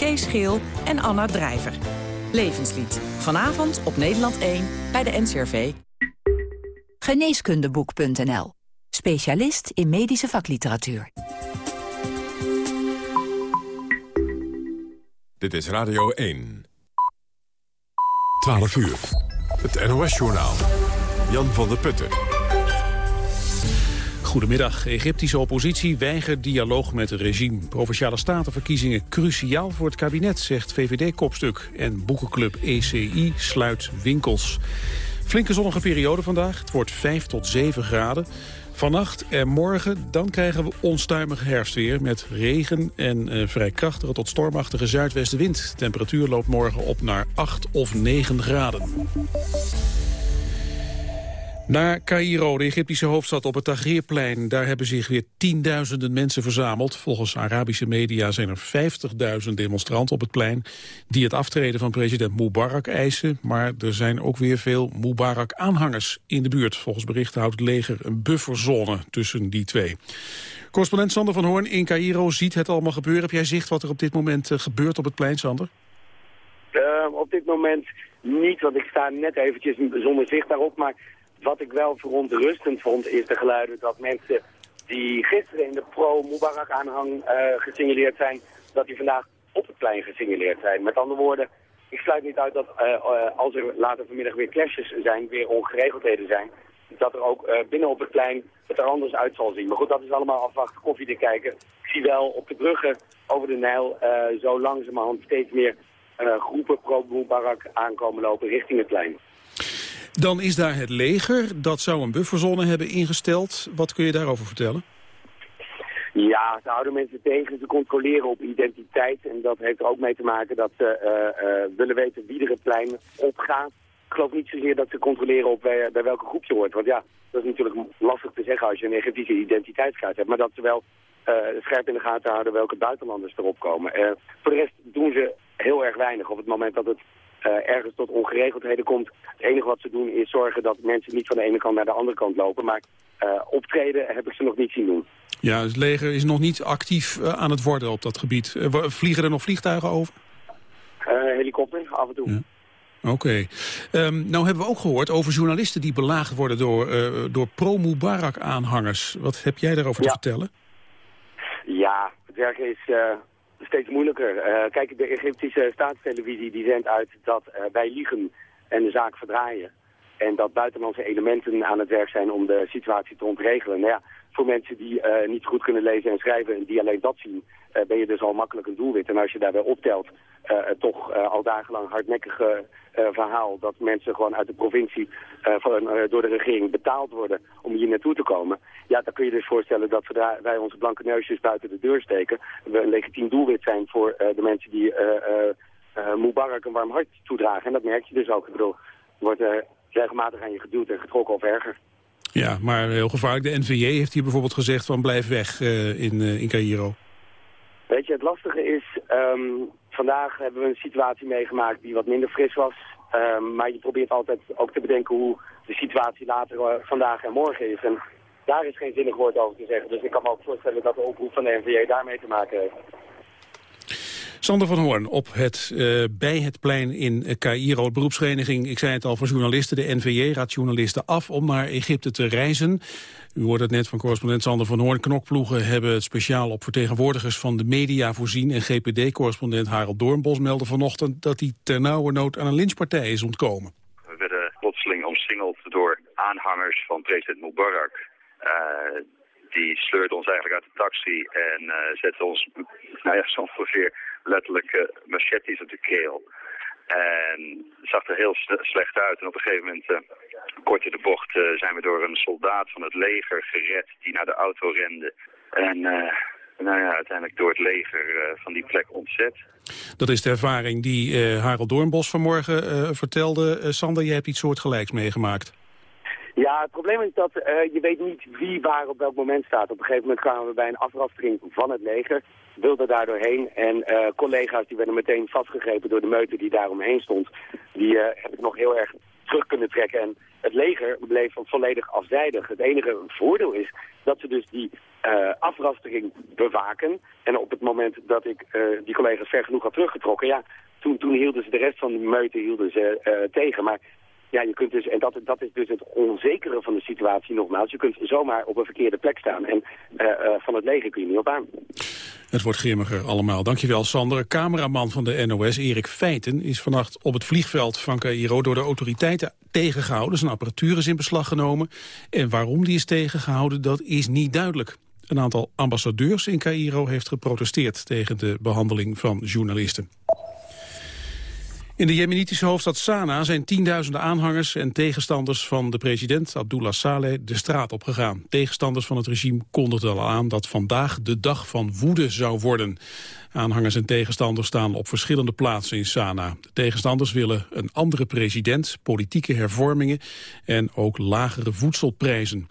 Kees Geel en Anna Drijver. Levenslied. Vanavond op Nederland 1 bij de NCRV. Geneeskundeboek.nl. Specialist in medische vakliteratuur. Dit is Radio 1. 12 uur. Het NOS-journaal. Jan van der Putten. Goedemiddag. Egyptische oppositie weigert dialoog met het regime. Provinciale statenverkiezingen cruciaal voor het kabinet, zegt VVD-kopstuk. En boekenclub ECI sluit winkels. Flinke zonnige periode vandaag. Het wordt 5 tot 7 graden. Vannacht en morgen dan krijgen we onstuimig herfstweer... met regen en uh, vrij krachtige tot stormachtige zuidwestenwind. temperatuur loopt morgen op naar 8 of 9 graden. Naar Cairo, de Egyptische hoofdstad op het Tahrirplein. Daar hebben zich weer tienduizenden mensen verzameld. Volgens Arabische media zijn er 50.000 demonstranten op het plein... die het aftreden van president Mubarak eisen. Maar er zijn ook weer veel Mubarak-aanhangers in de buurt. Volgens berichten houdt het leger een bufferzone tussen die twee. Correspondent Sander van Hoorn in Cairo ziet het allemaal gebeuren. Heb jij zicht wat er op dit moment eh, gebeurt op het plein, Sander? Uh, op dit moment niet, want ik sta net eventjes zonder zicht daarop... maar wat ik wel verontrustend vond is de geluiden dat mensen die gisteren in de pro-Mubarak-aanhang uh, gesignaleerd zijn, dat die vandaag op het plein gesignaleerd zijn. Met andere woorden, ik sluit niet uit dat uh, als er later vanmiddag weer clashes zijn, weer ongeregeldheden zijn, dat er ook binnen op het plein het er anders uit zal zien. Maar goed, dat is allemaal afwachten, koffie te kijken. Ik zie wel op de bruggen over de Nijl zo langzamerhand steeds meer groepen pro-Mubarak aankomen lopen richting het plein. Dan is daar het leger. Dat zou een bufferzone hebben ingesteld. Wat kun je daarover vertellen? Ja, ze houden mensen tegen. Ze controleren op identiteit. En dat heeft er ook mee te maken dat ze uh, uh, willen weten wie er het plein opgaat. Ik geloof niet zozeer dat ze controleren op bij, bij welke groep je hoort. Want ja, dat is natuurlijk lastig te zeggen als je een Egyptische identiteitskaart hebt. Maar dat ze wel uh, scherp in de gaten houden welke buitenlanders erop komen. voor de rest doen ze heel erg weinig op het moment dat het ergens tot ongeregeldheden komt. Het enige wat ze doen is zorgen dat mensen niet van de ene kant naar de andere kant lopen. Maar uh, optreden heb ik ze nog niet zien doen. Ja, het leger is nog niet actief uh, aan het worden op dat gebied. vliegen er nog vliegtuigen over? helikopter, af en toe. Ja. Oké. Okay. Um, nou hebben we ook gehoord over journalisten die belaagd worden door, door pro-Mubarak-aanhangers. Wat heb jij daarover ja. te vertellen? Ja, het werken is steeds moeilijker. Uh, kijk, de Egyptische staatstelevisie die zendt uit dat uh, wij liegen en de zaak verdraaien. En dat buitenlandse elementen aan het werk zijn om de situatie te ontregelen. Nou ja, voor mensen die uh, niet goed kunnen lezen en schrijven en die alleen dat zien, ben je dus al makkelijk een doelwit. En als je daarbij optelt, toch al dagenlang hardnekkige verhaal dat mensen gewoon uit de provincie van, door de regering betaald worden om hier naartoe te komen. Ja, dan kun je dus voorstellen dat zodra wij onze blanke neusjes buiten de deur steken, we een legitiem doelwit zijn voor de mensen die Mubarak een warm hart toedragen. En dat merk je dus ook. Ik bedoel, wordt regelmatig aan je geduwd en getrokken of erger. Ja, maar heel gevaarlijk. De NVJ heeft hier bijvoorbeeld gezegd van blijf weg uh, in, uh, in Cairo. Weet je, het lastige is, um, vandaag hebben we een situatie meegemaakt die wat minder fris was. Um, maar je probeert altijd ook te bedenken hoe de situatie later uh, vandaag en morgen is. En daar is geen zinnig woord over te zeggen. Dus ik kan me ook voorstellen dat de oproep van de NVJ daarmee te maken heeft. Sander van Hoorn op het, uh, bij het plein in Cairo. De beroepsvereniging, ik zei het al, voor journalisten. De NVJ raadt journalisten af om naar Egypte te reizen. U hoorde het net van correspondent Sander van Hoorn. Knokploegen hebben het speciaal op vertegenwoordigers van de media voorzien. En GPD-correspondent Harald Doornbos meldde vanochtend... dat hij ter nood aan een lynchpartij is ontkomen. We werden plotseling omsingeld door aanhangers van president Mubarak... Uh, die sleurde ons eigenlijk uit de taxi en uh, zette ons nou ja, zo ongeveer letterlijk uh, machetes op de keel. En het zag er heel slecht uit. En op een gegeven moment, uh, kort in de bocht, uh, zijn we door een soldaat van het leger gered die naar de auto rende. En uh, nou ja, uiteindelijk door het leger van die plek ontzet. Dat is de ervaring die Harold Doornbos vanmorgen vertelde. Sander, jij hebt iets soortgelijks meegemaakt. Ja, het probleem is dat uh, je weet niet wie waar op welk moment staat. Op een gegeven moment kwamen we bij een afrastering van het leger, wilden daar doorheen. En uh, collega's die werden meteen vastgegrepen door de meute die daar omheen stond. Die uh, heb ik nog heel erg terug kunnen trekken. En het leger bleef volledig afzijdig. Het enige voordeel is dat ze dus die uh, afrastering bewaken. En op het moment dat ik die collega's ver genoeg had teruggetrokken, ja, toen, toen hielden ze de rest van de meute hielden ze, tegen. Maar ja, je kunt dus, en dat, dat is dus het onzekere van de situatie nogmaals. Je kunt zomaar op een verkeerde plek staan en uh, uh, van het leger kun je niet op aan. Het wordt grimmiger allemaal. Dankjewel Sander. Cameraman van de NOS, Erik Feiten, is vannacht op het vliegveld van Cairo door de autoriteiten tegengehouden. Zijn apparatuur is in beslag genomen. En waarom die is tegengehouden, dat is niet duidelijk. Een aantal ambassadeurs in Cairo heeft geprotesteerd tegen de behandeling van journalisten. In de jemenitische hoofdstad Sanaa zijn tienduizenden aanhangers en tegenstanders van de president Abdullah Saleh de straat opgegaan. Tegenstanders van het regime kondigden al aan dat vandaag de dag van woede zou worden. Aanhangers en tegenstanders staan op verschillende plaatsen in Sanaa. De tegenstanders willen een andere president, politieke hervormingen en ook lagere voedselprijzen.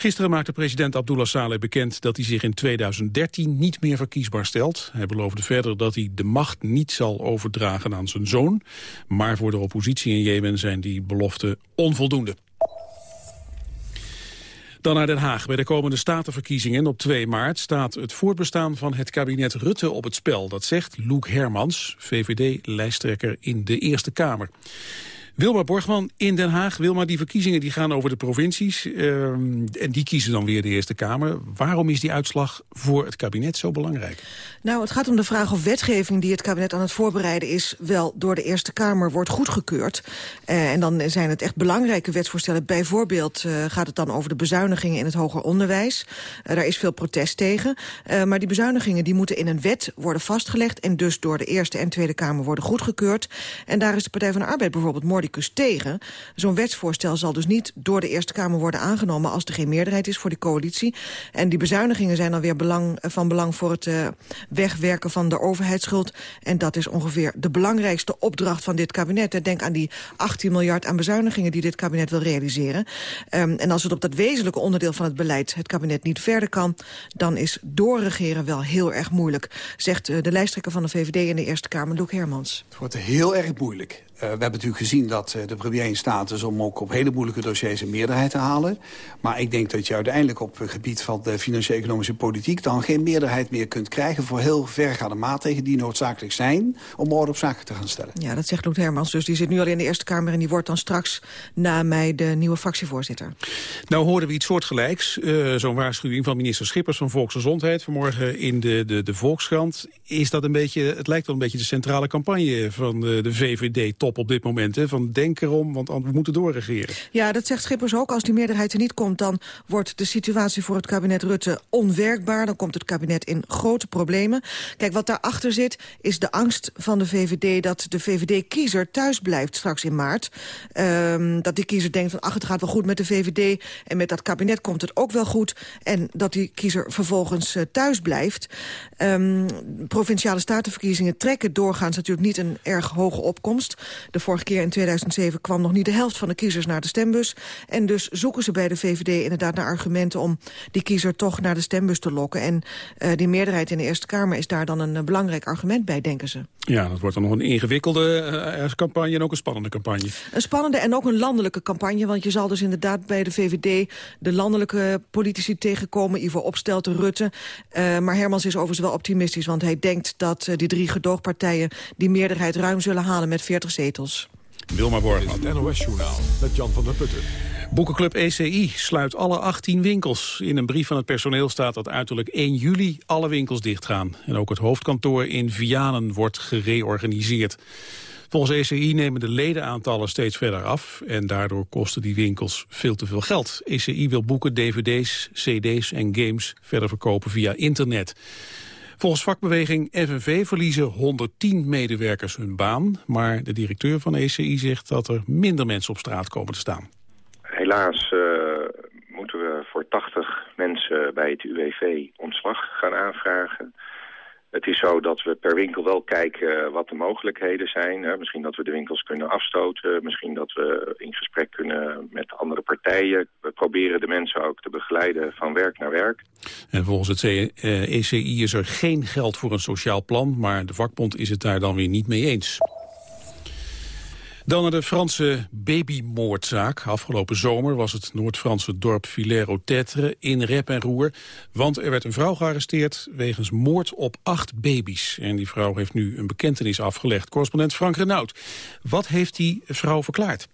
Gisteren maakte president Abdullah Saleh bekend dat hij zich in 2013 niet meer verkiesbaar stelt. Hij beloofde verder dat hij de macht niet zal overdragen aan zijn zoon. Maar voor de oppositie in Jemen zijn die beloften onvoldoende. Dan naar Den Haag. Bij de komende statenverkiezingen op 2 maart staat het voortbestaan van het kabinet Rutte op het spel. Dat zegt Loek Hermans, VVD-lijsttrekker in de Eerste Kamer. Wilma Borgman in Den Haag. Wilma, die verkiezingen die gaan over de provincies. Uh, en die kiezen dan weer de Eerste Kamer. Waarom is die uitslag voor het kabinet zo belangrijk? Nou, het gaat om de vraag of wetgeving die het kabinet aan het voorbereiden is... wel door de Eerste Kamer wordt goedgekeurd. Uh, en dan zijn het echt belangrijke wetsvoorstellen. Bijvoorbeeld uh, gaat het dan over de bezuinigingen in het hoger onderwijs. Uh, daar is veel protest tegen. maar die bezuinigingen die moeten in een wet worden vastgelegd... en dus door de Eerste en Tweede Kamer worden goedgekeurd. En daar is de Partij van de Arbeid bijvoorbeeld tegen. Zo'n wetsvoorstel zal dus niet door de Eerste Kamer worden aangenomen... als er geen meerderheid is voor die coalitie. En die bezuinigingen zijn dan weer belang, van belang voor het wegwerken van de overheidsschuld. En dat is ongeveer de belangrijkste opdracht van dit kabinet. Denk aan die 18 miljard aan bezuinigingen die dit kabinet wil realiseren. Um, en als het op dat wezenlijke onderdeel van het beleid het kabinet niet verder kan... dan is doorregeren wel heel erg moeilijk, zegt de lijsttrekker van de VVD in de Eerste Kamer, Loek Hermans. Het wordt heel erg moeilijk. Uh, we hebben natuurlijk gezien dat uh, de premier in staat is om ook op hele moeilijke dossiers een meerderheid te halen. Maar ik denk dat je uiteindelijk op het gebied van de financieel-economische politiek... dan geen meerderheid meer kunt krijgen voor heel vergaande maatregelen... die noodzakelijk zijn om orde op zaken te gaan stellen. Ja, dat zegt Loet Hermans. Dus die zit nu al in de Eerste Kamer... en die wordt dan straks na mij de nieuwe fractievoorzitter. Nou hoorden we iets soortgelijks. Uh, Zo'n waarschuwing van minister Schippers van Volksgezondheid... vanmorgen in de, de, de Volkskrant. Is dat een beetje, het lijkt wel een beetje de centrale campagne van de, de Op dit moment. Hè? Van denk erom, want we moeten doorregeren. Ja, dat zegt Schippers ook. Als die meerderheid er niet komt, dan wordt de situatie voor het kabinet Rutte onwerkbaar. Dan komt het kabinet in grote problemen. Kijk, wat daarachter zit, is de angst van de VVD... dat de VVD-kiezer thuis blijft straks in maart. Um, dat die kiezer denkt van, ach, het gaat wel goed met de VVD... en met dat kabinet komt het ook wel goed. En dat die kiezer vervolgens uh, thuis blijft. Um, provinciale statenverkiezingen trekken doorgaans natuurlijk niet een erg hoge opkomst. De vorige keer in 2007 kwam nog niet de helft van de kiezers naar de stembus. En dus zoeken ze bij de VVD inderdaad naar argumenten... om die kiezer toch naar de stembus te lokken. En uh, die meerderheid in de Eerste Kamer is daar dan een uh, belangrijk argument bij, denken ze. Ja, dat wordt dan nog een ingewikkelde uh, campagne en ook een spannende campagne. Een spannende en ook een landelijke campagne. Want je zal dus inderdaad bij de VVD de landelijke politici tegenkomen. Ivo Opstelten, Rutte. Maar Hermans is overigens wel optimistisch. Want hij denkt dat die drie gedoogpartijen die meerderheid ruim zullen halen met 40 zetels. Wilma Borgman. Het NOS-journaal met Jan van der Putten. Boekenclub ECI sluit alle 18 winkels. In een brief van het personeel staat dat uiterlijk 1 juli alle winkels dichtgaan. En ook het hoofdkantoor in Vianen wordt gereorganiseerd. Volgens ECI nemen de ledenaantallen steeds verder af... en daardoor kosten die winkels veel te veel geld. ECI wil boeken, dvd's, cd's en games verder verkopen via internet. Volgens vakbeweging FNV verliezen 110 medewerkers hun baan... maar de directeur van ECI zegt dat er minder mensen op straat komen te staan. Helaas uh, moeten we voor 80 mensen bij het UWV ontslag gaan aanvragen. Is zo dat we per winkel wel kijken wat de mogelijkheden zijn. Misschien dat we de winkels kunnen afstoten. Misschien dat we in gesprek kunnen met andere partijen. We proberen de mensen ook te begeleiden van werk naar werk. En volgens het ECI is er geen geld voor een sociaal plan. Maar de vakbond is het daar dan weer niet mee eens. Dan naar de Franse babymoordzaak. Afgelopen zomer was het Noord-Franse dorp Villers-au-Tetre in rep en roer. Want er werd een vrouw gearresteerd wegens moord op acht baby's. En die vrouw heeft nu een bekentenis afgelegd. Correspondent Frank Renaud. Wat heeft die vrouw verklaard?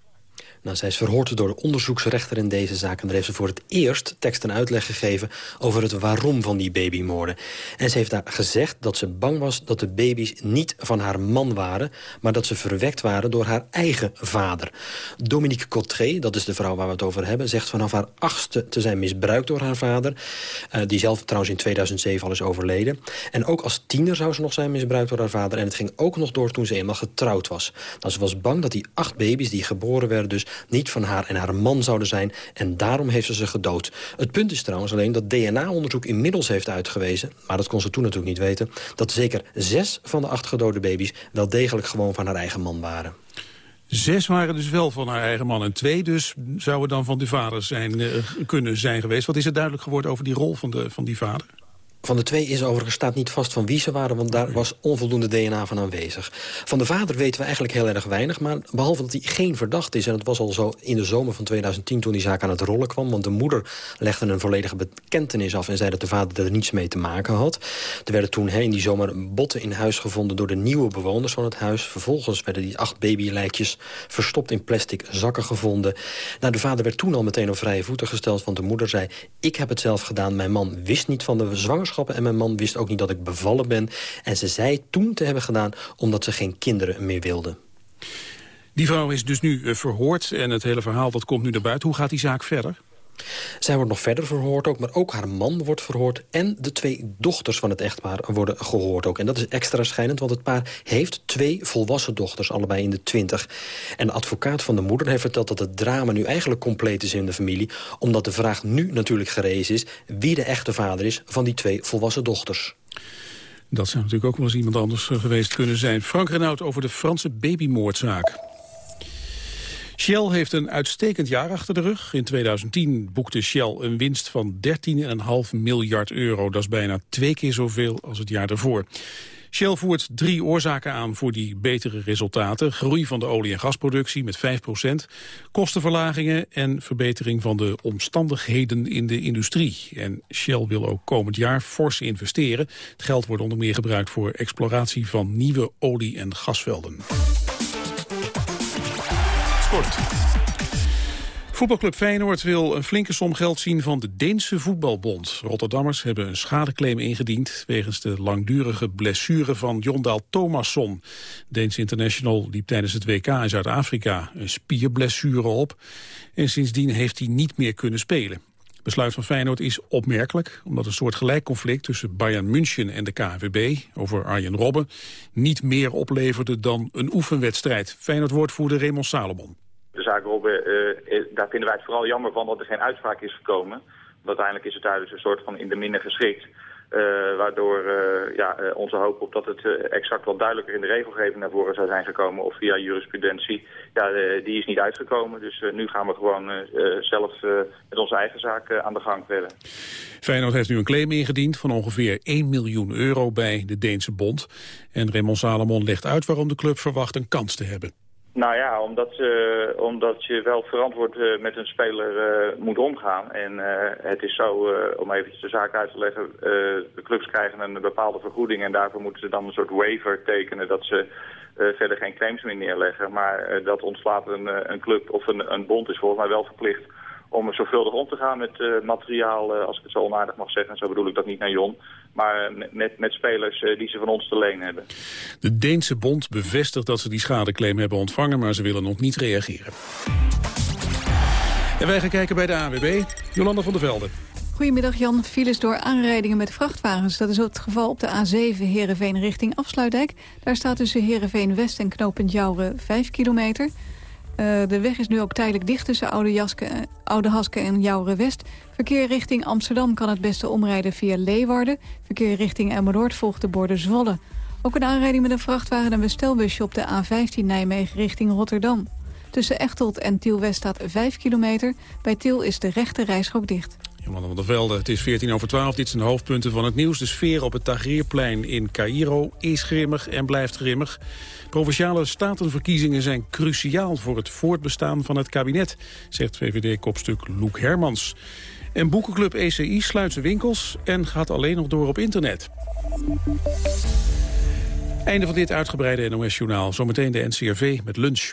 Nou, zij is verhoord door de onderzoeksrechter in deze zaak... en daar heeft ze voor het eerst tekst en uitleg gegeven... over het waarom van die babymoorden. En ze heeft daar gezegd dat ze bang was dat de baby's niet van haar man waren... maar dat ze verwekt waren door haar eigen vader. Dominique Cottret, dat is de vrouw waar we het over hebben... zegt vanaf haar achtste te zijn misbruikt door haar vader... Uh, die zelf trouwens in 2007 al is overleden. En ook als tiener zou ze nog zijn misbruikt door haar vader... en het ging ook nog door toen ze eenmaal getrouwd was. Nou, ze was bang dat die acht baby's die geboren werden... dus niet van haar en haar man zouden zijn... en daarom heeft ze ze gedood. Het punt is trouwens alleen dat DNA-onderzoek inmiddels heeft uitgewezen... maar dat kon ze toen natuurlijk niet weten... dat zeker zes van de acht gedode baby's wel degelijk gewoon van haar eigen man waren. Zes waren dus wel van haar eigen man en twee dus zouden dan van die vader zijn, uh, kunnen zijn geweest. Wat is er duidelijk geworden over die rol van, de, van die vader? Van de twee is overigens staat niet vast van wie ze waren... want daar was onvoldoende DNA van aanwezig. Van de vader weten we eigenlijk heel erg weinig... maar behalve dat hij geen verdacht is... en het was al zo in de zomer van 2010 toen die zaak aan het rollen kwam... want de moeder legde een volledige bekentenis af... en zei dat de vader er niets mee te maken had. Er werden toen in die zomer botten in huis gevonden... door de nieuwe bewoners van het huis. Vervolgens werden die acht babylijkjes verstopt in plastic zakken gevonden. Nou, de vader werd toen al meteen op vrije voeten gesteld... want de moeder zei, ik heb het zelf gedaan. Mijn man wist niet van de zwangerschap en mijn man wist ook niet dat ik bevallen ben. En ze zei toen te hebben gedaan omdat ze geen kinderen meer wilde. Die vrouw is dus nu eh, verhoord en het hele verhaal dat komt nu naar buiten. Hoe gaat die zaak verder? Zij wordt nog verder verhoord ook, maar ook haar man wordt verhoord... en de twee dochters van het echtpaar worden gehoord ook. En dat is extra schijnend, want het paar heeft twee volwassen dochters... allebei in de twintig. En de advocaat van de moeder heeft verteld dat het drama nu eigenlijk compleet is in de familie... omdat de vraag nu natuurlijk gerezen is... wie de echte vader is van die twee volwassen dochters. Dat zou natuurlijk ook wel eens iemand anders eh, geweest kunnen zijn. Frank Renaud over de Franse babymoordzaak. Shell heeft een uitstekend jaar achter de rug. In 2010 boekte Shell een winst van 13,5 miljard euro. Dat is bijna twee keer zoveel als het jaar daarvoor. Shell voert drie oorzaken aan voor die betere resultaten. Groei van de olie- en gasproductie met 5% kostenverlagingen en verbetering van de omstandigheden in de industrie. En Shell wil ook komend jaar fors investeren. Het geld wordt onder meer gebruikt voor exploratie van nieuwe olie- en gasvelden. Voetbalclub Feyenoord wil een flinke som geld zien van de Deense voetbalbond. Rotterdammers hebben een schadeclaim ingediend... wegens de langdurige blessure van Jondaal Thomasson. Deens International liep tijdens het WK in Zuid-Afrika een spierblessure op. En sindsdien heeft hij niet meer kunnen spelen. Het besluit van Feyenoord is opmerkelijk... omdat een soort gelijk conflict tussen Bayern München en de KNVB... over Arjen Robben niet meer opleverde dan een oefenwedstrijd. Feyenoord-woordvoerder Raymond Salomon de zaak Robben, uh, daar vinden wij het vooral jammer van dat er geen uitspraak is gekomen. Want uiteindelijk is het daar dus een soort van in de minne geschikt. Uh, waardoor ja, onze hoop op dat het exact wat duidelijker in de regelgeving naar voren zou zijn gekomen of via jurisprudentie, ja, die is niet uitgekomen. Dus nu gaan we gewoon zelf met onze eigen zaak aan de gang verder. Feyenoord heeft nu een claim ingediend van ongeveer 1 miljoen euro bij de Deense bond. En Raymond Salomon legt uit waarom de club verwacht een kans te hebben. Nou ja, omdat, uh, omdat je wel verantwoord uh, met een speler uh, moet omgaan. En het is zo, om eventjes de zaak uit te leggen, de clubs krijgen een bepaalde vergoeding en daarvoor moeten ze dan een soort waiver tekenen dat ze verder geen claims meer neerleggen. Maar dat ontslaat een, een club of een, een bond is volgens mij wel verplicht om zorgvuldig om te gaan met uh, materiaal, uh, als ik het zo onaardig mag zeggen. Zo bedoel ik dat niet naar Jon. Maar met, met spelers uh, die ze van ons te leen hebben. De Deense bond bevestigt dat ze die schadeclaim hebben ontvangen... maar ze willen nog niet reageren. En wij gaan kijken bij de AWB. Jolanda van der Velde. Goedemiddag Jan. Files door aanrijdingen met vrachtwagens. Dat is het geval op de A7 Heerenveen richting Afsluitdijk. Daar staat tussen Heerenveen West en knooppunt Jouren 5 kilometer... Uh, de weg is nu ook tijdelijk dicht tussen Oude, Jaske, uh, Oude Haske en Jouren-West. Verkeer richting Amsterdam kan het beste omrijden via Leeuwarden. Verkeer richting Emmeloord volgt de borden Zwolle. Ook een aanrijding met een vrachtwagen en bestelbusje op de A15 Nijmegen richting Rotterdam. Tussen Echtelt en Tiel-West staat 5 kilometer. Bij Tiel is de rechte reisschok dicht. Jolanda van der Velde, het is 14 over 12. Dit zijn de hoofdpunten van het nieuws. De sfeer op het Tahrirplein in Cairo is grimmig en blijft grimmig. Provinciale statenverkiezingen zijn cruciaal voor het voortbestaan van het kabinet, zegt VVD-kopstuk Loek Hermans. En boekenclub ECI sluit zijn winkels en gaat alleen nog door op internet. Einde van dit uitgebreide NOS-journaal. Zometeen de NCRV met lunch.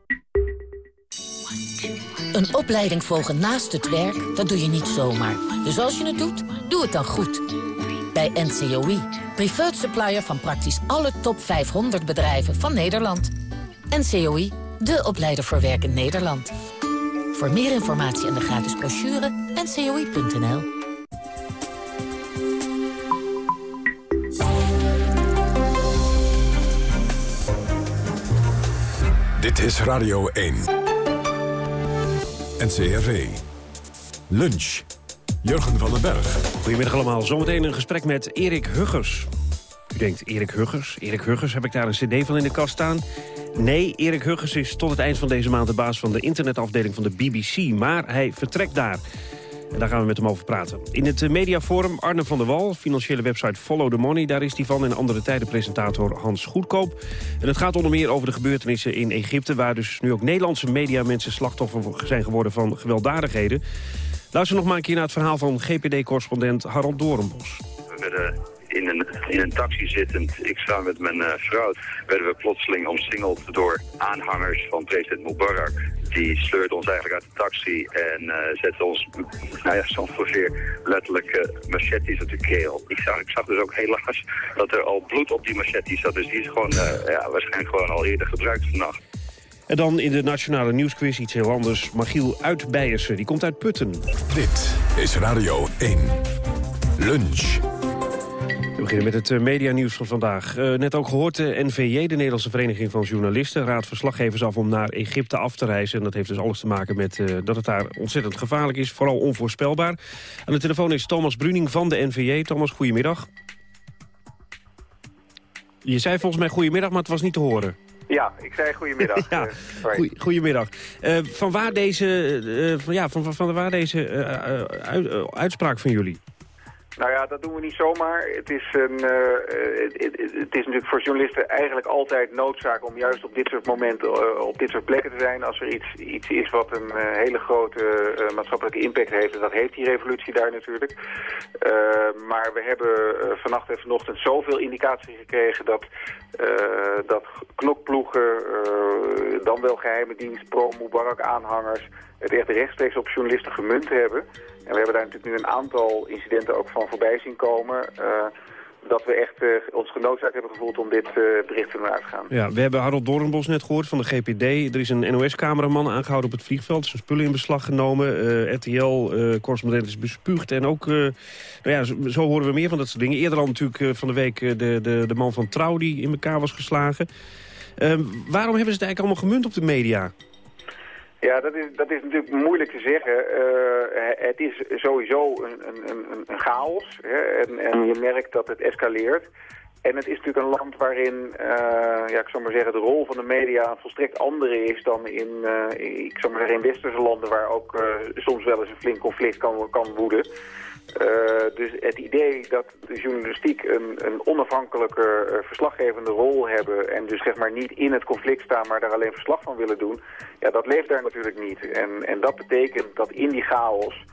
Een opleiding volgen naast het werk, dat doe je niet zomaar. Dus als je het doet, doe het dan goed. Bij NCOI, preferred supplier van praktisch alle top 500 bedrijven van Nederland. NCOI, de opleider voor werk in Nederland. Voor meer informatie en de gratis brochure, ncoi.nl. Dit is Radio 1. NCRV. Lunch. Jurgen van den Berg. Goedemiddag allemaal. Zometeen een gesprek met Erik Huggers. U denkt, Erik Huggers? Erik Huggers, heb ik daar een cd van in de kast staan? Nee, Erik Huggers is tot het eind van deze maand de baas van de internetafdeling van de BBC. Maar hij vertrekt daar. En daar gaan we met hem over praten. In het mediaforum Arne van der Wal, financiële website Follow the Money. Daar is hij van en andere tijden presentator Hans Goedkoop. En het gaat onder meer over de gebeurtenissen in Egypte... waar dus nu ook Nederlandse mediamensen slachtoffer zijn geworden van gewelddadigheden. Luister nog maar een keer naar het verhaal van GPD-correspondent Harold Doornbos. We in een, in een taxi zittend, ik samen met mijn eh, vrouw, werden we plotseling omsingeld door aanhangers van president Mubarak. Die sleurden ons eigenlijk uit de taxi en uh, zetten ons, nou ja, zo ongeveer letterlijk uh, machetes op de keel. Ik zag, ik zag dus ook helaas dat er al bloed op die machetes zat, dus die is gewoon, ja, waarschijnlijk gewoon al eerder gebruikt vannacht. En dan in de Nationale Nieuwsquiz iets heel anders. Magiel Uitbijersen, die komt uit Putten. Dit is Radio 1. Lunch. We beginnen met het medianieuws van vandaag. Uh, net ook gehoord, de NVJ, de Nederlandse Vereniging van Journalisten... raadt verslaggevers af om naar Egypte af te reizen. En dat heeft dus alles te maken met uh, dat het daar ontzettend gevaarlijk is. Vooral onvoorspelbaar. Aan de telefoon is Thomas Bruning van de NVJ. Thomas, goedemiddag. Je zei volgens mij goedemiddag, maar het was niet te horen. Ja, ik zei goedemiddag. ja, uh, goedemiddag. Uh, van waar deze, uh, van, ja, van, van waar deze uit, uitspraak van jullie? Nou ja, dat doen we niet zomaar. Het is, een, uh, het, het, is natuurlijk voor journalisten eigenlijk altijd noodzaak om juist op dit soort momenten uh, op dit soort plekken te zijn. Als er iets, iets is wat een uh, hele grote maatschappelijke impact heeft, en dat heeft die revolutie daar natuurlijk. maar we hebben vannacht en vanochtend zoveel indicatie gekregen dat, dat knokploegen, dan wel geheime dienst, pro-Mubarak aanhangers, het echt rechtstreeks op journalisten gemunt hebben. En we hebben daar natuurlijk nu een aantal incidenten ook van voorbij zien komen... Uh, dat we echt uh, ons genoodzaakt hebben gevoeld om dit uh, bericht te doen uitgaan. Ja, we hebben Harold Doornbos net gehoord van de GPD. Er is een NOS-cameraman aangehouden op het vliegveld. Zijn spullen in beslag genomen. RTL-correspondent is bespuugd. En ook, nou ja, zo, zo, horen we meer van dat soort dingen. Eerder al natuurlijk van de week de, de, de man van Trouw die in elkaar was geslagen. waarom hebben ze het eigenlijk allemaal gemunt op de media? Ja, dat is, dat is natuurlijk moeilijk te zeggen. Uh, het is sowieso een, een, een, chaos. Hè? En, en, je merkt dat het escaleert. En het is natuurlijk een land waarin, uh, ja, ik zou maar zeggen, de rol van de media volstrekt andere is dan in, uh, ik zou maar zeggen, in westerse landen waar ook soms wel eens een flink conflict kan, kan woeden. Uh, dus het idee dat de journalistiek een, een onafhankelijke uh, verslaggevende rol hebben... en dus zeg maar niet in het conflict staan, maar daar alleen verslag van willen doen... ja, dat leeft daar natuurlijk niet. En, en dat betekent dat in die chaos...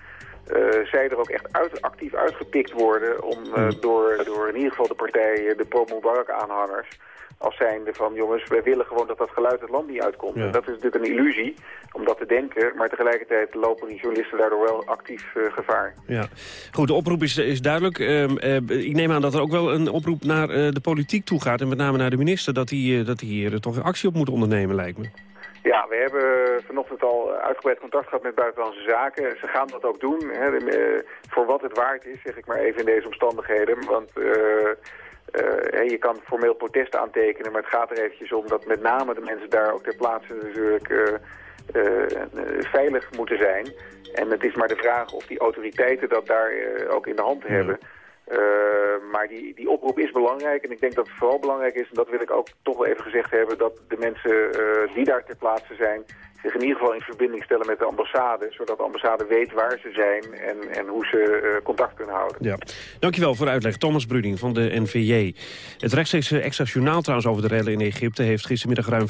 Uh, zij er ook echt uit, actief uitgepikt worden om door, door in ieder geval de partijen, de pro-Mubarak-aanhangers als zijnde van jongens, wij willen gewoon dat dat geluid het land niet uitkomt. Ja. En dat is natuurlijk een illusie om dat te denken, maar tegelijkertijd lopen die journalisten daardoor wel actief uh, gevaar. Ja, goed, de oproep is, is duidelijk. Uh, uh, ik neem aan dat er ook wel een oproep naar de politiek toe gaat en met name naar de minister, dat hij dat hier toch actie op moet ondernemen, lijkt me. Ja, we hebben vanochtend al uitgebreid contact gehad met buitenlandse zaken. Ze gaan dat ook doen. Hè, voor wat het waard is, zeg ik maar even in deze omstandigheden. Want je kan formeel protesten aantekenen, maar het gaat er eventjes om dat met name de mensen daar ook ter plaatse natuurlijk veilig moeten zijn. En het is maar de vraag of die autoriteiten dat daar ook in de hand hebben. Maar die, die oproep is belangrijk en ik denk dat het vooral belangrijk is... en dat wil ik ook toch wel even gezegd hebben... dat de mensen die daar ter plaatse zijn zich in ieder geval in verbinding stellen met de ambassade... zodat de ambassade weet waar ze zijn en, en hoe ze uh, contact kunnen houden. Ja. Dankjewel voor de uitleg. Thomas Bruding van de NVJ. Het rechtstreeks extra journaal trouwens over de rellen in Egypte... heeft gistermiddag ruim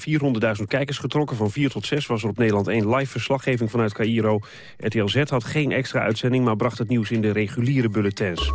400.000 kijkers getrokken. Van 4 tot 6 was er op Nederland 1 live verslaggeving vanuit Cairo. RTL Z had geen extra uitzending... maar bracht het nieuws in de reguliere bulletins.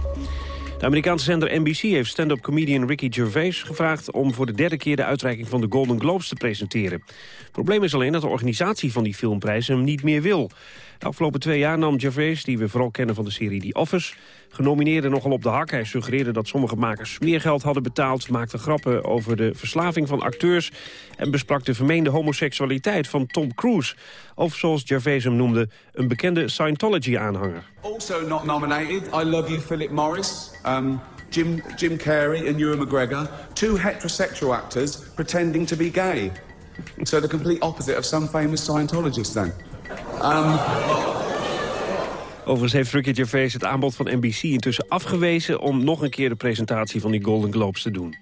De Amerikaanse zender NBC heeft stand-up comedian Ricky Gervais gevraagd... om voor de derde keer de uitreiking van de Golden Globes te presenteren. Het probleem is alleen dat de organisatie van die filmprijs hem niet meer wil. De afgelopen twee jaar nam Gervais, die we vooral kennen van de serie The Office... genomineerden nogal op de hak. Hij suggereerde dat sommige makers meer geld hadden betaald... maakte grappen over de verslaving van acteurs... en besprak de vermeende homoseksualiteit van Tom Cruise. Of zoals Gervais hem noemde, een bekende Scientology-aanhanger. Also not nominated, I Love You, Philip Morris... Um... Jim, Jim Carrey and Ewan McGregor, two heterosexual actors pretending to be gay. So the complete opposite of some famous Scientologists then. Um... Overigens heeft Ricky Gervais het aanbod van NBC intussen afgewezen... om nog een keer de presentatie van die Golden Globes te doen.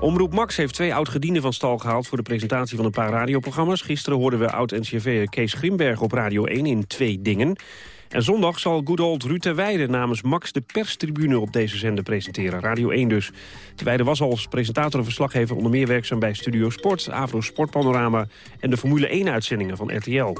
Omroep Max heeft twee oud-gedienden van stal gehaald... voor de presentatie van een paar radioprogramma's. Gisteren hoorden we oud-NCV Kees Grimberg op Radio 1 in Twee Dingen. En zondag zal good old Ruud namens Max de perstribune op deze zender presenteren. Radio 1 dus. Weide was als presentator en verslaggever onder meer werkzaam bij Studio Sport, Avro Sportpanorama en de Formule 1-uitzendingen van RTL.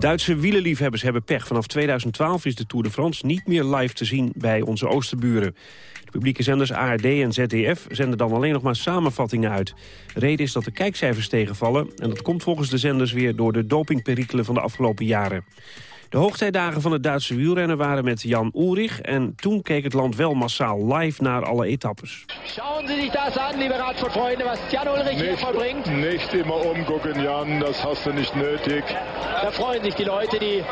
Duitse wielerliefhebbers hebben pech. Vanaf 2012 is de Tour de France niet meer live te zien bij onze oosterburen. De publieke zenders ARD en ZDF zenden dan alleen nog maar samenvattingen uit. reden is dat de kijkcijfers tegenvallen en dat komt volgens de zenders weer door de dopingperikelen van de afgelopen jaren. De hoogtijdagen van het Duitse wielrennen waren met Jan Ulrich... en toen keek het land wel massaal live naar alle etappes. Schauen Sie sich das an, liebe Radsportfreunde, was Jan Ulrich nicht, hier vollbringt. Nicht immer umgucken, Jan, das hast du nicht nötig. Da freuen sich die Leute, die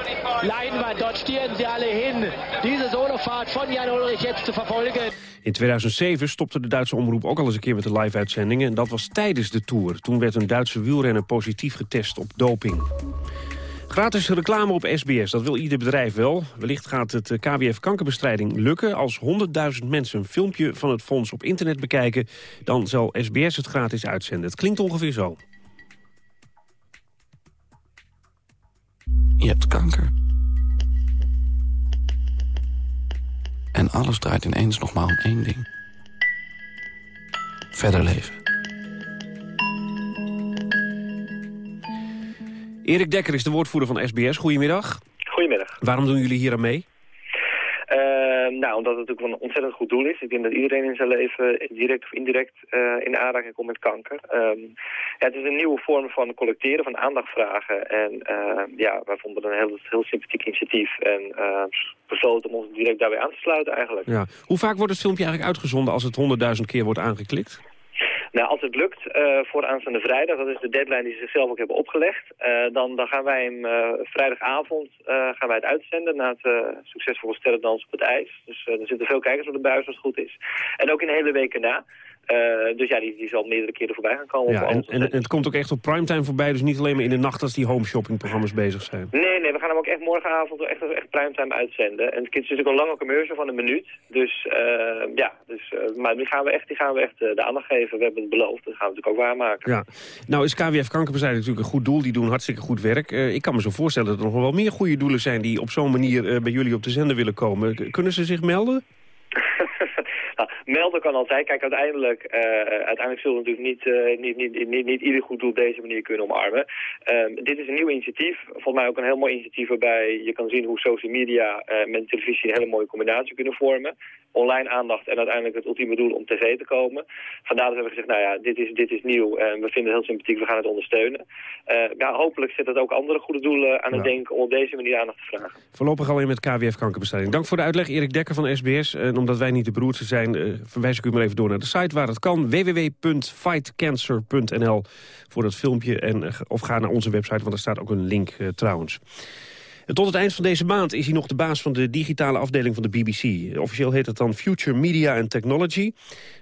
Leinwand, dort stieren sie alle hin. Diese Solofahrt von Jan Ulrich jetzt te verfolgen. In 2007 stopte de Duitse omroep ook al eens een keer met de live-uitzendingen. En dat was tijdens de Tour. Toen werd een Duitse wielrenner positief getest op doping. Gratis reclame op SBS, dat wil ieder bedrijf wel. Wellicht gaat het eh, KWF kankerbestrijding lukken. Als 100.000 mensen een filmpje van het fonds op internet bekijken... dan zal SBS het gratis uitzenden. Het klinkt ongeveer zo. Je hebt kanker. En alles draait ineens nog maar om één ding. Verder leven. Erik Dekker is de woordvoerder van SBS. Goedemiddag. Goedemiddag. Waarom doen jullie hier aan mee? Uh, nou, omdat het natuurlijk een ontzettend goed doel is. Ik denk dat iedereen in zijn leven direct of indirect uh, in aanraking komt met kanker. Um, ja, het is een nieuwe vorm van collecteren, van aandacht vragen. En uh, ja, wij vonden het een heel, heel sympathiek initiatief. En besloten om ons direct daarbij aan te sluiten eigenlijk. Ja. Hoe vaak wordt het filmpje eigenlijk uitgezonden als het honderdduizend keer wordt aangeklikt? Nou, als het lukt uh, voor aanstaande vrijdag, dat is de deadline die ze zichzelf ook hebben opgelegd, uh, dan, dan gaan wij hem uh, vrijdagavond gaan wij het uitzenden na het succesvolle sterrendans op het ijs. Dus er zitten veel kijkers op de buis als het goed is. En ook in de hele weken na. Uh, dus ja, die, die zal meerdere keren voorbij gaan komen. Ja, en, en, het komt ook echt op primetime voorbij, dus niet alleen maar in de nacht als die home shopping programma's bezig zijn. Nee, nee, we gaan hem ook echt morgenavond echt, echt primetime uitzenden. En het is natuurlijk een lange commercial van een minuut. Dus uh, ja, dus, uh, maar die gaan we echt, die gaan we echt de aandacht geven. We hebben het beloofd, dat gaan we natuurlijk ook waarmaken. Ja. Nou is KWF Kankerbestrijding natuurlijk een goed doel, die doen hartstikke goed werk. ik kan me zo voorstellen dat er nog wel meer goede doelen zijn die op zo'n manier bij jullie op de zender willen komen. Kunnen ze zich melden? Nou, melden kan altijd. Kijk, uiteindelijk, uh, uiteindelijk zullen we natuurlijk niet, uh, niet, niet, niet, niet ieder goed doel op deze manier kunnen omarmen. Um, dit is een nieuw initiatief. Volgens mij ook een heel mooi initiatief waarbij je kan zien hoe social media uh, met televisie een hele mooie combinatie kunnen vormen. Online aandacht en uiteindelijk het ultieme doel om tv te komen. Vandaar dat we hebben gezegd, nou ja, dit is, dit is nieuw en we vinden het heel sympathiek, we gaan het ondersteunen. ja, hopelijk zet het ook andere goede doelen aan het denken om op deze manier aandacht te vragen. Voorlopig alleen met KWF kankerbestrijding. Dank voor de uitleg, Erik Dekker van SBS. En omdat wij niet de beroerdste zijn, verwijs ik u maar even door naar de site waar het kan. www.fightcancer.nl voor dat filmpje. En, of ga naar onze website, want er staat ook een link trouwens. Tot het eind van deze maand is hij nog de baas van de digitale afdeling van de BBC. Officieel heet het dan Future Media and Technology.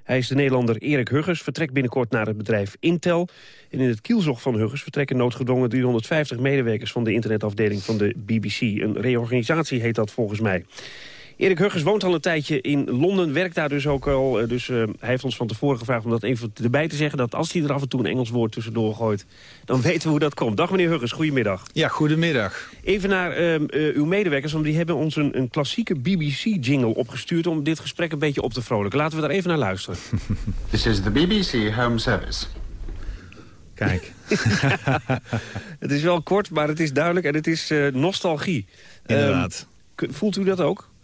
Hij is de Nederlander Erik Huggers, vertrekt binnenkort naar het bedrijf Intel. En in het kielzog van Huggers vertrekken noodgedwongen 350 medewerkers van de internetafdeling van de BBC. Een reorganisatie heet dat volgens mij. Erik Huggers woont al een tijdje in Londen, werkt daar dus ook al. Eh, dus uh, hij heeft ons van tevoren gevraagd om dat even erbij te zeggen... dat als hij er af en toe een Engels woord tussendoor gooit... dan weten we hoe dat komt. Dag meneer Huggers, goedemiddag. Ja, goedemiddag. Even naar uh, uw medewerkers, want die hebben ons een, een klassieke BBC-jingle opgestuurd... om dit gesprek een beetje op te vrolijken. Laten we daar even naar luisteren. This is the BBC Home Service. Kijk. het is wel kort, maar het is duidelijk en het is nostalgie. Inderdaad. Um, voelt u dat ook?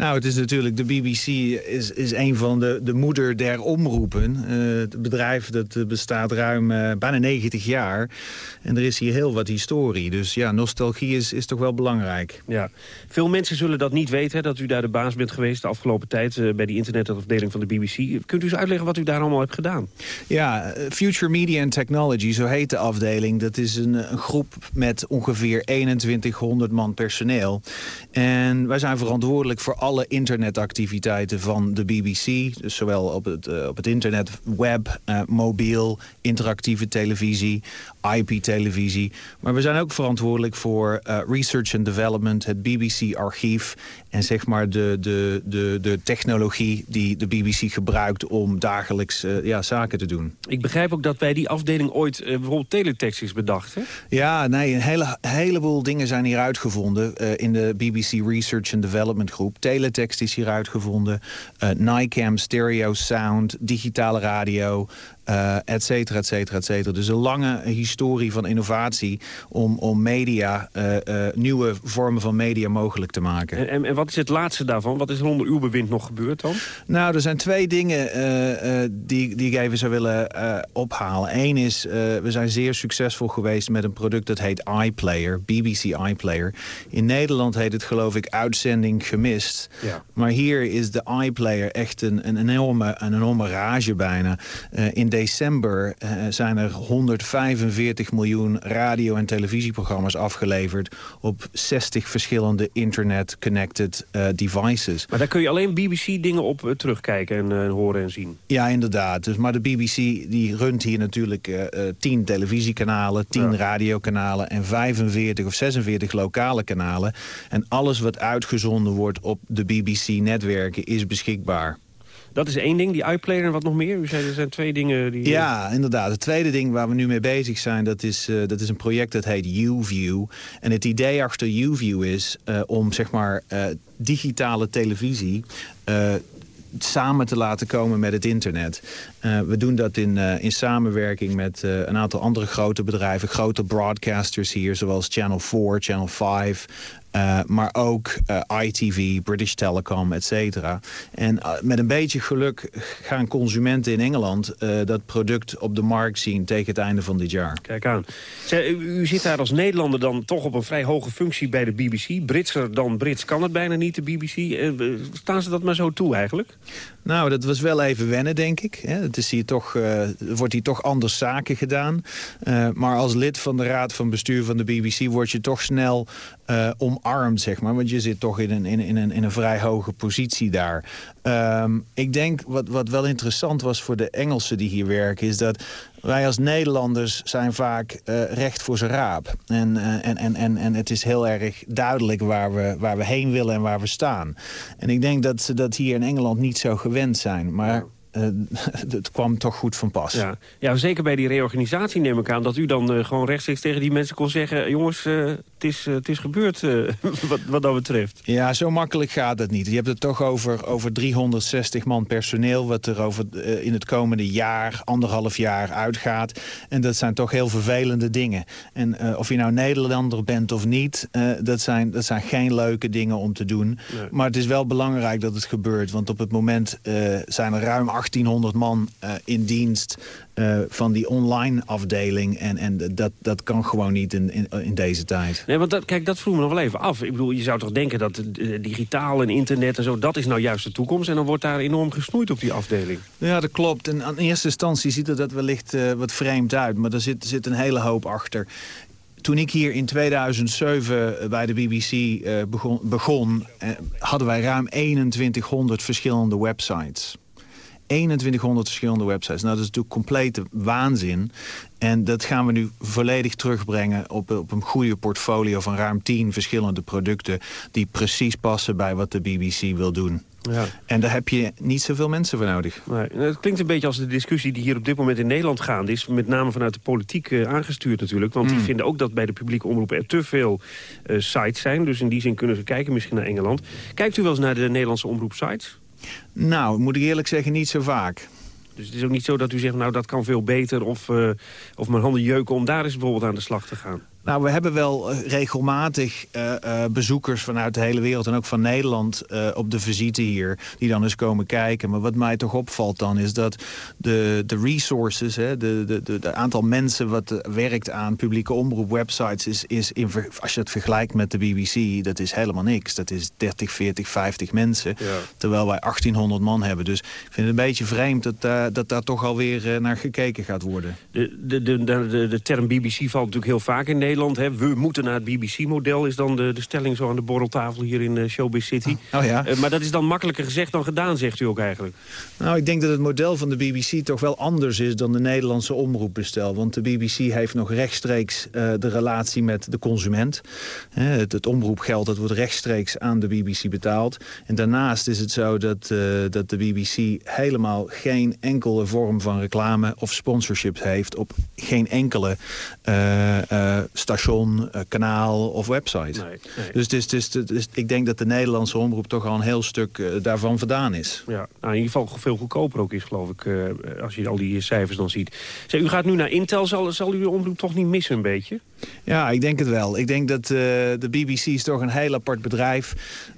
Nou, het is natuurlijk, de BBC is, is een van de, de moeder der omroepen. Uh, het bedrijf dat bestaat ruim uh, bijna 90 jaar. En er is hier heel wat historie. Dus ja, nostalgie is, is toch wel belangrijk. Ja. Veel mensen zullen dat niet weten, dat u daar de baas bent geweest... de afgelopen tijd uh, bij die internetafdeling van de BBC. Kunt u eens uitleggen wat u daar allemaal hebt gedaan? Ja, Future Media and Technology, zo heet de afdeling. Dat is een, een groep met ongeveer 2100 man personeel. En wij zijn verantwoordelijk voor alle internetactiviteiten van de BBC. Dus zowel op het, uh, op het internet, web, uh, mobiel, interactieve televisie, IP-televisie. Maar we zijn ook verantwoordelijk voor uh, research and development, het BBC-archief... en zeg maar de, de, de, de technologie die de BBC gebruikt om dagelijks ja, zaken te doen. Ik begrijp ook dat bij die afdeling ooit bijvoorbeeld teletext is bedacht, hè? Ja, nee, een hele, heleboel dingen zijn hier uitgevonden in de BBC Research and Development Groep. Teletext is hier uitgevonden. NICAM, stereo sound, digitale radio uh, et cetera, et cetera, et cetera. Dus een lange historie van innovatie om, om media, nieuwe vormen van media mogelijk te maken. En, en, en, wat is het laatste daarvan? Wat is er onder uw bewind nog gebeurd dan? Nou, er zijn twee dingen die, die ik even zou willen ophalen. Eén is, we zijn zeer succesvol geweest met een product dat heet iPlayer, BBC iPlayer. In Nederland heet het geloof ik uitzending gemist. Ja. Maar hier is de iPlayer echt een, een, enorme, een enorme rage bijna. in december zijn er 145 miljoen radio- en televisieprogramma's afgeleverd... op 60 verschillende internet-connected uh, devices. Maar daar kun je alleen BBC-dingen op uh, terugkijken en horen en zien? Ja, inderdaad. Dus, maar de BBC die runt hier natuurlijk 10 televisiekanalen, 10 ja. radiokanalen... en 45 of 46 lokale kanalen. En alles wat uitgezonden wordt op de BBC-netwerken is beschikbaar. Dat is één ding, die iPlayer en wat nog meer? U zei er zijn twee dingen die... Ja, inderdaad. Het tweede ding waar we nu mee bezig zijn... dat is, uh, dat is een project dat heet UView. En het idee achter UView is uh, om zeg maar uh, digitale televisie samen te laten komen met het internet. We doen dat in, in samenwerking met een aantal andere grote bedrijven. Grote broadcasters hier, zoals Channel 4, Channel 5... Uh, maar ook uh, ITV, British Telecom, et cetera. En uh, met een beetje geluk gaan consumenten in Engeland... dat product op de markt zien tegen het einde van dit jaar. Kijk aan. Zij, u zit daar als Nederlander dan toch op een vrij hoge functie bij de BBC. Britser dan Brits kan het bijna niet, de BBC. staan ze dat maar zo toe eigenlijk? Nou, dat was wel even wennen, denk ik. Het is hier toch, wordt hier toch anders zaken gedaan. maar als lid van de raad van bestuur van de BBC... word je toch snel uh, omarmd, zeg maar. Want je zit toch in een, in, in een, in een vrij hoge positie daar. Um, ik denk, wat, wat wel interessant was voor de Engelsen die hier werken... is dat wij als Nederlanders zijn vaak uh, recht voor zijn raap. En, uh, en, en, en, en het is heel erg duidelijk waar we, waar we heen willen en waar we staan. En ik denk dat ze dat hier in Engeland niet zo gewend zijn. Maar uh, het kwam toch goed van pas. Ja. ja, zeker bij die reorganisatie neem ik aan... dat u dan uh, gewoon rechtstreeks tegen die mensen kon zeggen... jongens, uh, het, is, het is gebeurd wat, wat dat betreft. Ja, zo makkelijk gaat het niet. Je hebt het toch over, over 360 man personeel... wat er over, in het komende jaar, anderhalf jaar uitgaat. En dat zijn toch heel vervelende dingen. En of je nou Nederlander bent of niet... dat, zijn, dat zijn geen leuke dingen om te doen. Nee. Maar het is wel belangrijk dat het gebeurt. Want op het moment zijn er ruim 1800 man uh, in dienst uh, van die online afdeling. En, en dat, dat kan gewoon niet in, in, in, deze tijd. Nee, want dat, kijk, dat vroeg me nog wel even af. Ik bedoel, je zou toch denken dat uh, digitaal en internet en zo... dat is nou juist de toekomst. En dan wordt daar enorm gesnoeid op die afdeling. Ja, dat klopt. En aan eerste instantie ziet er dat wellicht wat vreemd uit. Maar er zit, zit een hele hoop achter toen ik hier in 2007 bij de BBC begon, begon hadden wij ruim 2100 verschillende websites. 2100 verschillende websites. Nou, dat is natuurlijk complete waanzin. En dat gaan we nu volledig terugbrengen op, op een goede portfolio van ruim 10 verschillende producten... die precies passen bij wat de BBC wil doen. Ja. En daar heb je niet zoveel mensen voor nodig. Nee, het klinkt een beetje als de discussie die hier op dit moment in Nederland gaande is. Met name vanuit de politiek uh, aangestuurd natuurlijk. Want die mm. vinden ook dat bij de publieke omroep er te veel uh, sites zijn. Dus in die zin kunnen ze kijken misschien naar Engeland. Kijkt u wel eens naar de Nederlandse omroepsites? Nou, moet ik eerlijk zeggen, niet zo vaak. Dus het is ook niet zo dat u zegt, nou dat kan veel beter... of, uh, of mijn handen jeuken om daar eens bijvoorbeeld aan de slag te gaan. Nou, we hebben wel eh, regelmatig uh, uh, bezoekers vanuit de hele wereld... en ook van Nederland uh, op de visite hier, die dan eens komen kijken. Maar wat mij toch opvalt dan is dat de, de resources... Hè, de, de, de, de aantal mensen wat werkt aan publieke omroep websites... is, is in, als je het vergelijkt met de BBC, dat is helemaal niks. Dat is 30, 40, 50 mensen. Ja. Terwijl wij 1800 man hebben. Dus ik vind het een beetje vreemd dat, dat daar toch alweer naar gekeken gaat worden. De, de, de, de, de term BBC valt natuurlijk heel vaak in Nederland Nederland. Hè, we moeten naar het BBC-model, is dan de, de stelling zo aan de borreltafel hier in uh, Showbiz City. Oh, ja. Uh, maar dat is dan makkelijker gezegd dan gedaan, zegt u ook eigenlijk. Nou, ik denk dat het model van de BBC toch wel anders is dan de Nederlandse omroepbestel. Want de BBC heeft nog rechtstreeks uh, de relatie met de consument. het, het omroepgeld dat wordt rechtstreeks aan de BBC betaald. En daarnaast is het zo dat, dat de BBC helemaal geen enkele vorm van reclame of sponsorships heeft op geen enkele uh, kanaal of website. Nee, nee. Dus, dus, dus, dus, ik denk dat de Nederlandse omroep toch al een heel stuk uh, daarvan vandaan is. Ja, nou, in ieder geval veel goedkoper ook is, geloof ik, uh, als je al die cijfers dan ziet. U gaat nu naar Intel, zal, zal u de omroep toch niet missen een beetje? Ja, ik denk het wel. Ik denk dat de BBC is toch een heel apart bedrijf...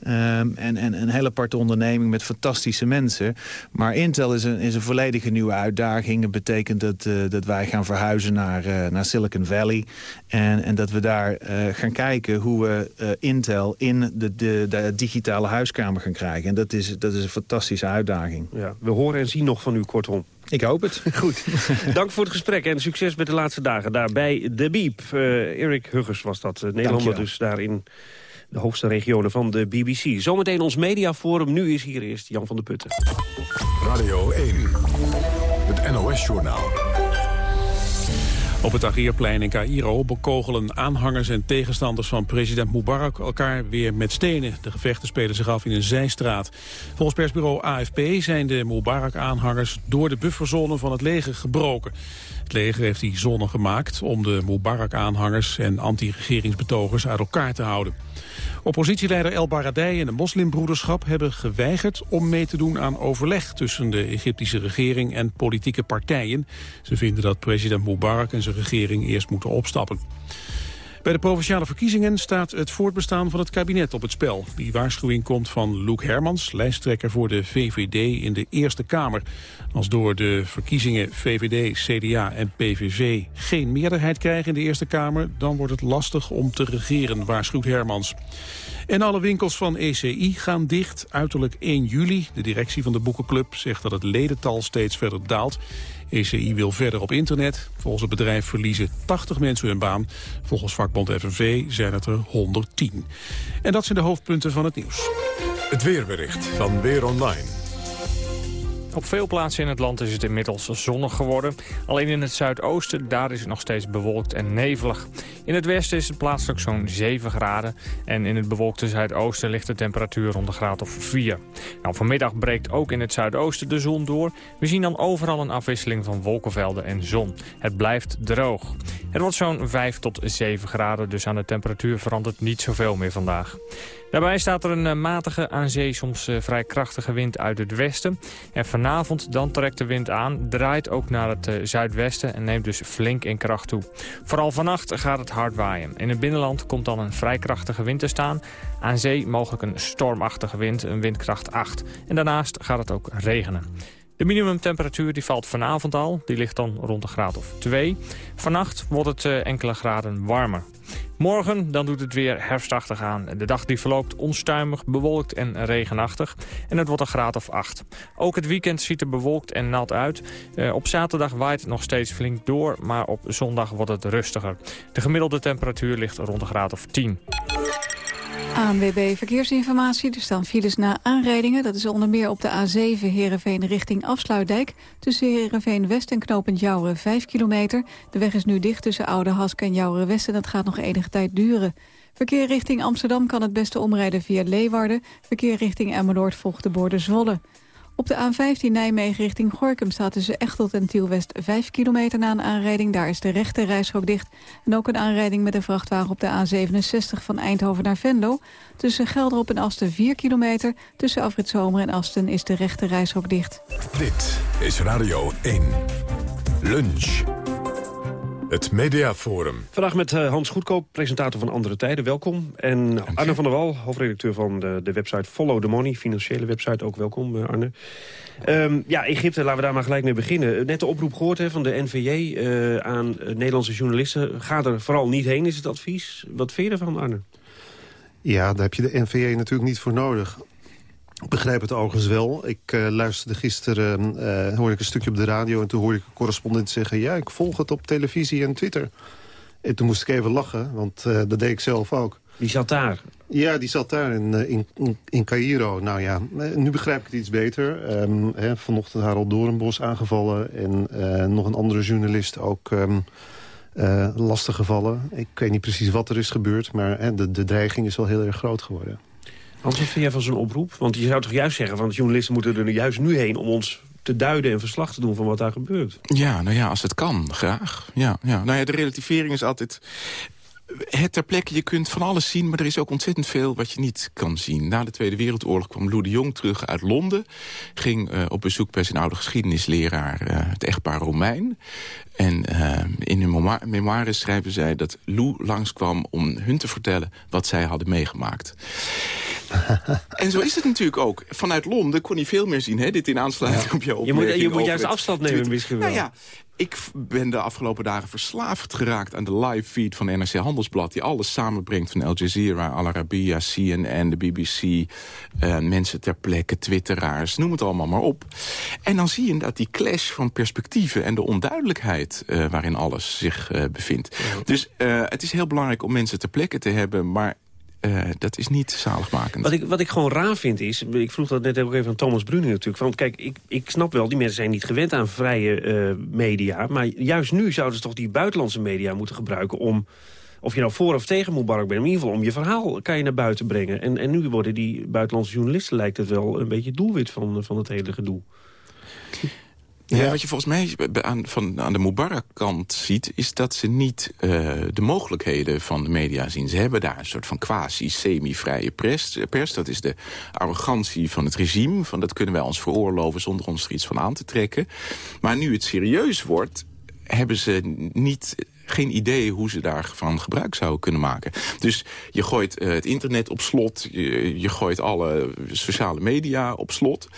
Um, en, en een hele aparte onderneming met fantastische mensen. Maar Intel is een, volledige nieuwe uitdaging. Het betekent dat, dat wij gaan verhuizen naar, naar Silicon Valley... En, en dat we daar gaan kijken hoe we Intel in de, de, de, digitale huiskamer gaan krijgen. En dat is, dat is een fantastische uitdaging. Ja, we horen en zien nog van u kortom. Ik hoop het. Goed. Dank voor het gesprek en succes met de laatste dagen daar bij De Biep. Uh, Erik Huggers was dat, Nederlander dus daar in de hoogste regionen van de BBC. Zometeen ons mediaforum. Nu is hier eerst Jan van der Putten. Radio 1, het NOS-journaal. Op het Tahrirplein in Cairo bekogelen aanhangers en tegenstanders van president Mubarak elkaar weer met stenen. De gevechten spelen zich af in een zijstraat. Volgens persbureau AFP zijn de Mubarak-aanhangers door de bufferzone van het leger gebroken. Het leger heeft die zone gemaakt om de Mubarak-aanhangers en anti-regeringsbetogers uit elkaar te houden. Oppositieleider El Baradei en de moslimbroederschap hebben geweigerd om mee te doen aan overleg tussen de Egyptische regering en politieke partijen. Ze vinden dat president Mubarak en zijn regering eerst moeten opstappen. Bij de provinciale verkiezingen staat het voortbestaan van het kabinet op het spel. Die waarschuwing komt van Loek Hermans, lijsttrekker voor de VVD in de Eerste Kamer. Als door de verkiezingen VVD, CDA en PVV geen meerderheid krijgen in de Eerste Kamer... dan wordt het lastig om te regeren, waarschuwt Hermans. En alle winkels van ECI gaan dicht, uiterlijk 1 juli. De directie van de Boekenclub zegt dat het ledental steeds verder daalt. ECI wil verder op internet. Volgens het bedrijf verliezen 80 mensen hun baan. Volgens vakbond FNV zijn het er 110. En dat zijn de hoofdpunten van het nieuws. Het weerbericht van Weer Online. Op veel plaatsen in het land is het inmiddels zonnig geworden. Alleen in het zuidoosten, daar is het nog steeds bewolkt en nevelig. In het westen is het plaatselijk zo'n 7 graden. En in het bewolkte zuidoosten ligt de temperatuur rond de graad of 4. Nou, vanmiddag breekt ook in het zuidoosten de zon door. We zien dan overal een afwisseling van wolkenvelden en zon. Het blijft droog. Het wordt zo'n 5 tot 7 graden, dus aan de temperatuur verandert niet zoveel meer vandaag. Daarbij staat er een eh, matige, aan zee soms eh, vrij krachtige wind uit het westen. En vanavond dan trekt de wind aan, draait ook naar het eh, zuidwesten en neemt dus flink in kracht toe. Vooral vannacht gaat het hard waaien. In het binnenland komt dan een vrij krachtige wind te staan. Aan zee mogelijk een stormachtige wind, een windkracht 8. En daarnaast gaat het ook regenen. De minimumtemperatuur die valt vanavond al. Die ligt dan rond de graad of 2. Vannacht wordt het uh, enkele graden warmer. Morgen dan doet het weer herfstachtig aan. De dag die verloopt onstuimig, bewolkt en regenachtig. En het wordt een graad of 8. Ook het weekend ziet er bewolkt en nat uit. Uh, op zaterdag waait het nog steeds flink door, maar op zondag wordt het rustiger. De gemiddelde temperatuur ligt rond de graad of 10. ANWB Verkeersinformatie. Er staan files na aanrijdingen. Dat is onder meer op de A7 Heerenveen richting Afsluitdijk. Tussen Heerenveen West en Knopend Jouren 5 kilometer. De weg is nu dicht tussen Oude Hask en Jouren West... en dat gaat nog enige tijd duren. Verkeer richting Amsterdam kan het beste omrijden via Leeuwarden. Verkeer richting Emmeloord volgt de borden Zwolle. Op de A15 Nijmegen richting Gorkum staat tussen Echtelt en Tielwest 5 kilometer na een aanrijding. Daar is de rechte reishok dicht. En ook een aanrijding met een vrachtwagen op de A67 van Eindhoven naar Venlo. Tussen Gelderop en Asten 4 kilometer. Tussen Afritshomer en Asten is de rechte reishok dicht. Dit is Radio 1. Lunch. Het Mediaforum. Vandaag met uh, Hans Goedkoop, presentator van Andere Tijden. Welkom. En Arne van der Wal, hoofdredacteur van de, de website Follow the Money. Financiële website, ook welkom uh, Arne. Um, ja, Egypte, laten we daar maar gelijk mee beginnen. Net de oproep gehoord hè, van de NVJ uh, aan Nederlandse journalisten. Ga er vooral niet heen, is het advies. Wat vind je ervan, Arne? Ja, daar heb je de NVJ natuurlijk niet voor nodig. Ik begrijp het overigens wel. Ik uh, luisterde gisteren, uh, hoorde ik een stukje op de radio... en toen hoorde ik een correspondent zeggen... ja, ik volg het op televisie en Twitter. En toen moest ik even lachen, want uh, dat deed ik zelf ook. Die zat daar? Ja, die zat daar in, in, in Cairo. Nou ja, nu begrijp ik het iets beter. Um, hè, vanochtend Harold Doornbos aangevallen... en nog een andere journalist ook... Um, lastig gevallen. Ik weet niet precies wat er is gebeurd... maar de, de dreiging is wel heel erg groot geworden. Hans, wat vind jij van zo'n oproep? Want je zou toch juist zeggen... de journalisten moeten er juist nu heen... om ons te duiden en verslag te doen van wat daar gebeurt. Ja, nou ja, als het kan, graag. Ja, ja. Nou ja, de relativering is altijd het ter plekke, je kunt van alles zien... maar er is ook ontzettend veel wat je niet kan zien. Na de Tweede Wereldoorlog kwam Lou de Jong terug uit Londen. Ging uh, op bezoek bij zijn oude geschiedenisleraar, uh, het echtpaar Romein. En uh, in hun memoires schrijven zij dat Lou langskwam om hun te vertellen... wat zij hadden meegemaakt. en zo is het natuurlijk ook. Vanuit Londen kon hij veel meer zien, hè? dit in aansluiting ja. op jouw Je moet, je moet juist afstand nemen misschien wel. Nou ja, ik ben de afgelopen dagen verslaafd geraakt aan de live feed van NRC Handelsblad... die alles samenbrengt van Al Jazeera, Al Arabiya, CNN, de BBC... Uh, mensen ter plekke, twitteraars, noem het allemaal maar op. En dan zie je dat die clash van perspectieven en de onduidelijkheid... Uh, waarin alles zich uh, bevindt. Dus het is heel belangrijk om mensen ter plekke te hebben... maar uh, dat is niet zaligmakend. Wat ik, wat ik gewoon raar vind is... Ik vroeg dat net ook even aan Thomas Bruning natuurlijk. Want kijk, ik, ik snap wel, die mensen zijn niet gewend aan vrije uh, media. Maar juist nu zouden ze toch die buitenlandse media moeten gebruiken... om, of je nou voor of tegen Mubarak bent... in ieder geval om je verhaal kan je naar buiten brengen. En, en nu worden die buitenlandse journalisten... lijkt het wel een beetje doelwit van, van het hele gedoe. Ja. wat je volgens mij aan, van, aan de Mubarak-kant ziet... is dat ze niet uh, de mogelijkheden van de media zien. Ze hebben daar een soort van quasi-semi-vrije pers, pers. Dat is de arrogantie van het regime. Van dat kunnen wij ons veroorloven zonder ons er iets van aan te trekken. Maar nu het serieus wordt, hebben ze niet geen idee hoe ze daarvan gebruik zouden kunnen maken. Dus je gooit uh, het internet op slot, je gooit alle sociale media op slot.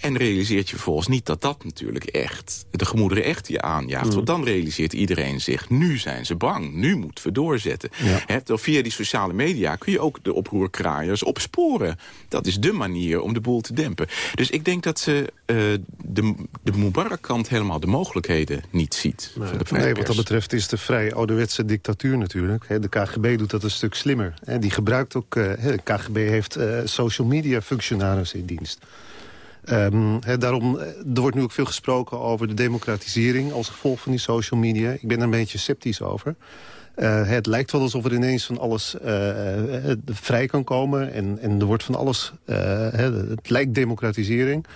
En realiseert je vervolgens niet dat dat natuurlijk echt de gemoederen echt je aanjaagt. Mm. Want dan realiseert iedereen zich, nu zijn ze bang. Nu moeten we doorzetten. Ja. He, via die sociale media kun je ook de oproerkraaiers opsporen. Dat is de manier om de boel te dempen. Dus ik denk dat ze uh, de, de Mubarak-kant helemaal de mogelijkheden niet ziet. Nee, nee wat dat betreft is de vrij ouderwetse dictatuur natuurlijk. de KGB doet dat een stuk slimmer. die gebruikt ook, uh, de KGB heeft uh, social media functionarissen in dienst. Ehm, daarom, er wordt nu ook veel gesproken over de democratisering... als gevolg van die social media. Ik ben er een beetje sceptisch over. het lijkt wel alsof er ineens van alles vrij kan komen. En, en er wordt van alles... het lijkt democratisering...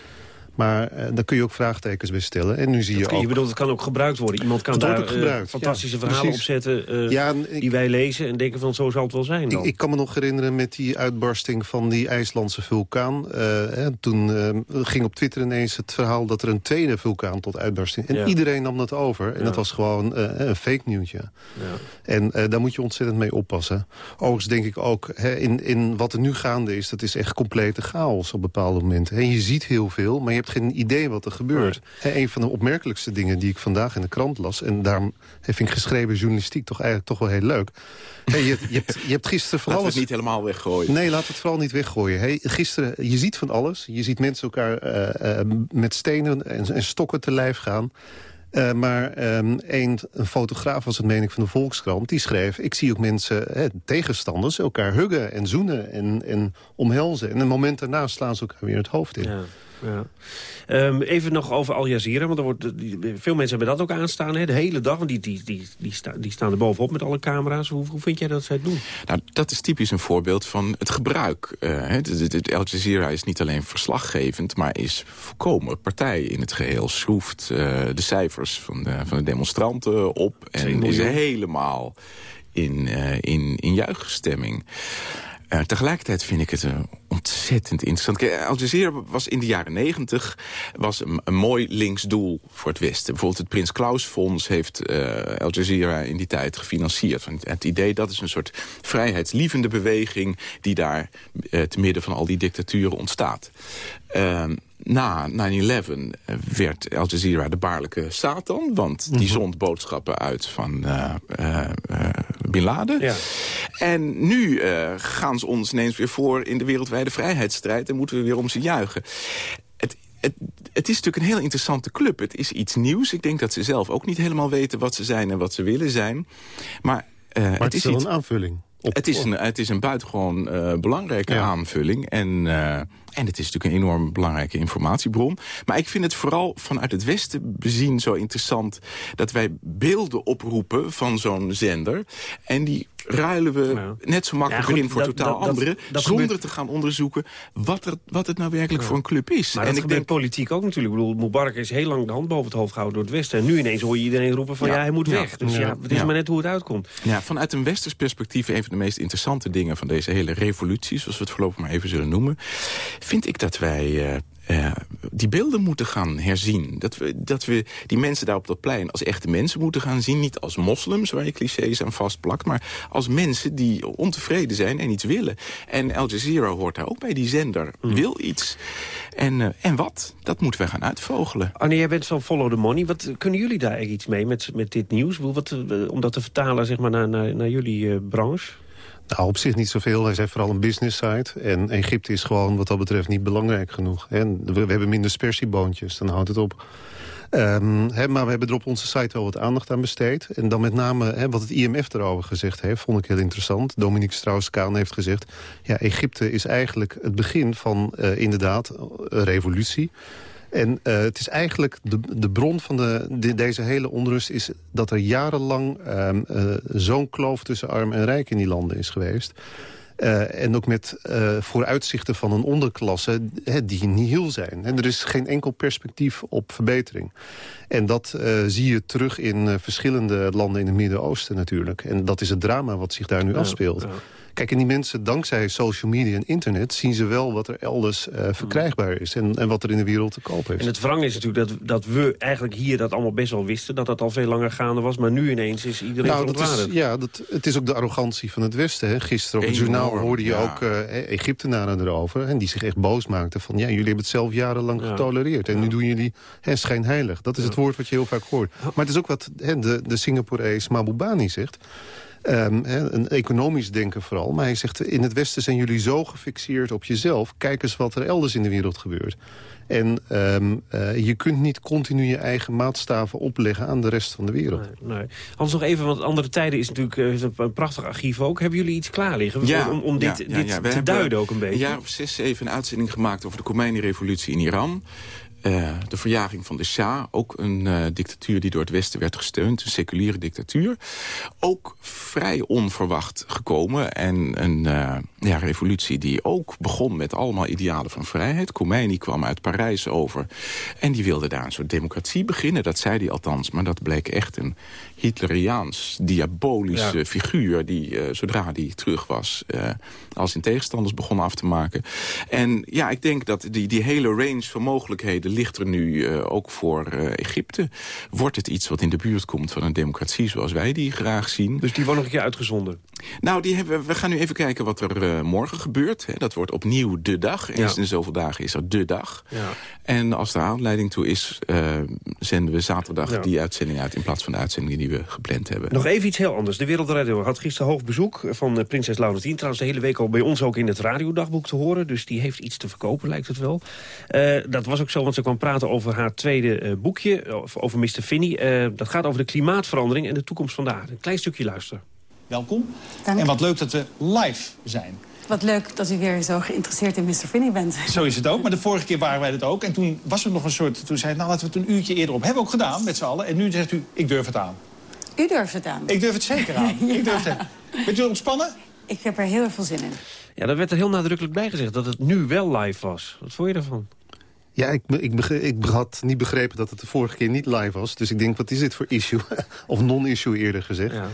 Maar uh, daar kun je ook vraagtekens bij stellen. En nu zie je, ook... Je bedoelt, het kan ook gebruikt worden. Iemand kan daar uh, fantastische ja, verhalen opzetten uh, ja, ik, die wij lezen... en denken van zo zal het wel zijn dan. Ik, ik, kan me nog herinneren met die uitbarsting van die IJslandse vulkaan. Hè, toen ging op Twitter ineens het verhaal dat er een tweede vulkaan tot uitbarsting... En ja. iedereen nam dat over. En dat was gewoon een fake nieuwtje. En daar moet je ontzettend mee oppassen. Overigens denk ik ook, hè, in, in wat er nu gaande is... dat is echt complete chaos op bepaalde momenten. En je ziet heel veel, maar je geen idee wat er gebeurt. Nee. Een van de opmerkelijkste dingen die ik vandaag in de krant las... en daarom vind ik geschreven journalistiek toch eigenlijk toch wel heel leuk... Hey, je, je, hebt, je hebt gisteren van laten alles... het niet helemaal weggooien. Nee, laat het vooral niet weggooien. Hey, gisteren, je ziet van alles. Je ziet mensen elkaar uh, uh, met stenen en, en, stokken te lijf gaan. Uh, maar um, een, een, fotograaf was het mening van de Volkskrant. Die schreef, ik zie ook mensen, hè, tegenstanders, elkaar huggen en zoenen en, en omhelzen. En een moment daarna slaan ze elkaar weer het hoofd in. Ja. Ja. Um, even nog over Al Jazeera, want er wordt, veel mensen hebben dat ook aanstaan hè, de hele dag. Want die, die, die, die, sta, die staan er bovenop met alle camera's. Hoe, hoe vind jij dat zij het doen? Nou, dat is typisch een voorbeeld van het gebruik. Uh, het, Al Jazeera is niet alleen verslaggevend, maar is volkomen partij in het geheel. Schroeft uh, de cijfers van de, van de demonstranten op en is helemaal in, uh, in, in juichstemming. Uh, tegelijkertijd vind ik het uh, ontzettend interessant. Al Jazeera was in de jaren negentig een, een, mooi links doel voor het Westen. Bijvoorbeeld het Prins Klaus Fonds heeft uh, Al Jazeera in die tijd gefinancierd. Het idee dat is een soort vrijheidslievende beweging... die daar te midden van al die dictaturen ontstaat. Ehm, na 9-11 werd Al Jazeera de baarlijke Satan. Want die mhm. zond boodschappen uit van uh, uh, Bin Laden. Ja. En nu gaan ze ons ineens weer voor in de wereldwijde vrijheidsstrijd. En moeten we weer om ze juichen. Het, het, het, is natuurlijk een heel interessante club. Het is iets nieuws. Ik denk dat ze zelf ook niet helemaal weten wat ze zijn en wat ze willen zijn. Maar, maar het, het is, wel iets... een aanvulling. Het is, een, het is een buitengewoon uh, belangrijke aanvulling. En, en het is natuurlijk een enorm belangrijke informatiebron. Maar ik vind het vooral vanuit het Westen bezien zo interessant... dat wij beelden oproepen van zo'n zender. En die ruilen we net zo makkelijk ja, in voor totaal andere... zonder te gaan onderzoeken wat, er, wat het nou werkelijk voor een club is. Maar en dat ik denk politiek ook natuurlijk. Ik bedoel, Mubarak is heel lang de hand boven het hoofd gehouden door het Westen. En nu ineens hoor je iedereen roepen van ja, hij moet weg. Dus ja, het is maar net hoe het uitkomt. Ja, vanuit een westers perspectief... een van de meest interessante dingen van deze hele revolutie... zoals we het voorlopig maar even zullen noemen... vind ik dat wij uh, uh, die beelden moeten gaan herzien. Dat we, dat we die mensen daar op dat plein als echte mensen moeten gaan zien. Niet als moslims, waar je clichés aan vastplakt... maar als mensen die ontevreden zijn en iets willen. En Al Jazeera hoort daar ook bij. Die zender mm. wil iets. En, uh, en wat? Dat moeten we gaan uitvogelen. Annie, jij bent van Follow the Money. Wat, kunnen jullie daar iets mee met, met dit nieuws? Wat, om dat te vertalen zeg maar, naar, naar, naar jullie uh, branche? Nou, op zich niet zoveel. Wij zijn vooral een business site. En Egypte is gewoon wat dat betreft niet belangrijk genoeg. En we, hebben minder spersieboontjes, dan houdt het op. Um, maar we hebben er op onze site wel wat aandacht aan besteed. En dan met name wat het IMF erover gezegd heeft, vond ik heel interessant. Dominique Strauss-Kaan heeft gezegd... ja, Egypte is eigenlijk het begin van uh, inderdaad een revolutie. En uh, het is eigenlijk de, de bron van de, de, deze hele onrust... is dat er jarenlang um, uh, zo'n kloof tussen arm en rijk in die landen is geweest. Uh, en ook met uh, vooruitzichten van een onderklasse hè, die nihil zijn. En er is geen enkel perspectief op verbetering. En dat uh, zie je terug in verschillende landen in het Midden-Oosten natuurlijk. En dat is het drama wat zich daar nu afspeelt. Kijk, en die mensen, dankzij social media en internet... zien ze wel wat er elders uh, verkrijgbaar is en, en wat er in de wereld te koop is. En het wrang is natuurlijk dat, dat we eigenlijk hier dat allemaal best wel wisten... dat dat al veel langer gaande was, maar nu ineens is iedereen nou, dat is, Ja, dat, het is ook de arrogantie van het Westen. Hè. Gisteren op het journaal hoorde je ja. ook uh, Egyptenaren erover... en die zich echt boos maakten van... ja, jullie hebben het zelf jarenlang ja. getolereerd... en ja. nu doen jullie hè, schijnheilig. Dat is het woord wat je heel vaak hoort. Maar het is ook wat hè, de, de Singaporees Mabubani zegt... Ehm, hè, een economisch denken vooral. Maar hij zegt, in het Westen zijn jullie zo gefixeerd op jezelf. Kijk eens wat er elders in de wereld gebeurt. En ehm, eh, je kunt niet continu je eigen maatstaven opleggen aan de rest van de wereld. Nee, nee. Hans, nog even, want andere tijden is natuurlijk uh, een prachtig archief ook. Hebben jullie iets klaar liggen ja, om, om dit, ja, ja, dit te duiden ook een beetje? Een jaar of zes, zeven een uitzending gemaakt over de Khomeini-revolutie in Iran. Uh, de verjaging van de Shah, ook een uh, dictatuur die door het Westen werd gesteund. Een seculiere dictatuur. Ook vrij onverwacht gekomen. En een uh, ja, revolutie die ook begon met allemaal idealen van vrijheid. Khomeini kwam uit Parijs over. En die wilde daar een soort democratie beginnen. Dat zei hij althans, maar dat bleek echt een Hitleriaans, diabolische ja. figuur... die zodra die terug was, als zijn tegenstanders begon af te maken. En ja, ik denk dat die, die hele range van mogelijkheden ligt er nu uh, ook voor uh, Egypte. Wordt het iets wat in de buurt komt van een democratie zoals wij die graag zien? Dus die wordt nog een keer uitgezonden? Nou, die hebben, we gaan nu even kijken wat er uh, morgen gebeurt. Hè. Dat wordt opnieuw de dag. Eens ja. in zoveel dagen is er de dag. Ja. En als er aanleiding toe is, zenden we zaterdag ja. die uitzending uit... in plaats van de uitzending die we gepland hebben. Nog even iets heel anders. De Wereldradio had gisteren hoog bezoek van prinses Laurentien. Trouwens de hele week al bij ons ook in het radiodagboek te horen. Dus die heeft iets te verkopen, lijkt het wel. dat was ook zo, want ze kwam praten over haar tweede uh, boekje, over Mr. Finney. Uh, dat gaat over de klimaatverandering en de toekomst van de aarde. Een klein stukje luisteren. Welkom. Dank. En wat leuk dat we live zijn. Wat leuk dat u weer zo geïnteresseerd in Mr. Finney bent. Zo is het ook, maar de vorige keer waren wij het ook. En toen was er nog een soort... Toen zei het, nou laten we het een uurtje eerder op. Hebben we ook gedaan, met z'n allen. En nu zegt u, ik durf het aan. U durft het aan? Ik durf het zeker aan. ja. Ik durf het. Bent u ontspannen? Ik heb er heel erg veel zin in. Ja, daar werd er heel nadrukkelijk bij gezegd dat het nu wel live was. Wat vond je daarvan? Ja, ik, ik, ik, had niet begrepen dat het de vorige keer niet live was. Dus ik denk, wat is dit voor issue? of non-issue eerder gezegd. Ja.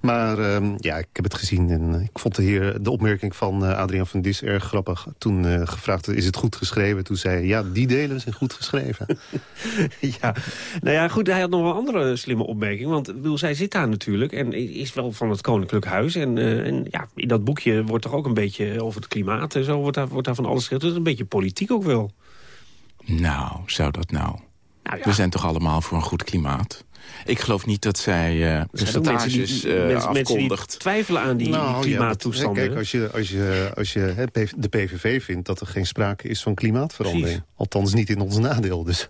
Maar um, ja, ik heb het gezien en ik vond de, heer, de opmerking van uh, Adriaan van Dis erg grappig. Toen uh, gevraagd, is het goed geschreven? Toen zei hij, ja, die delen zijn goed geschreven. ja, nou ja, goed, hij had nog wel een andere slimme opmerking. Want bedoel, zij zit daar natuurlijk en is wel van het Koninklijk Huis. En, uh, en ja, in dat boekje wordt toch ook een beetje over het klimaat en zo... wordt daar, wordt daar van alles geschreven. Dus een beetje politiek ook wel. Nou, zou dat nou? nou ja. We zijn toch allemaal voor een goed klimaat? Ik geloof niet dat zij uh, percentages die, uh, mensen, afkondigt. Mensen die twijfelen aan die nou, klimaattoestanden. Ja, kijk, als je, als je, als je de PVV vindt dat er geen sprake is van klimaatverandering. Precies. Althans niet in ons nadeel. Dus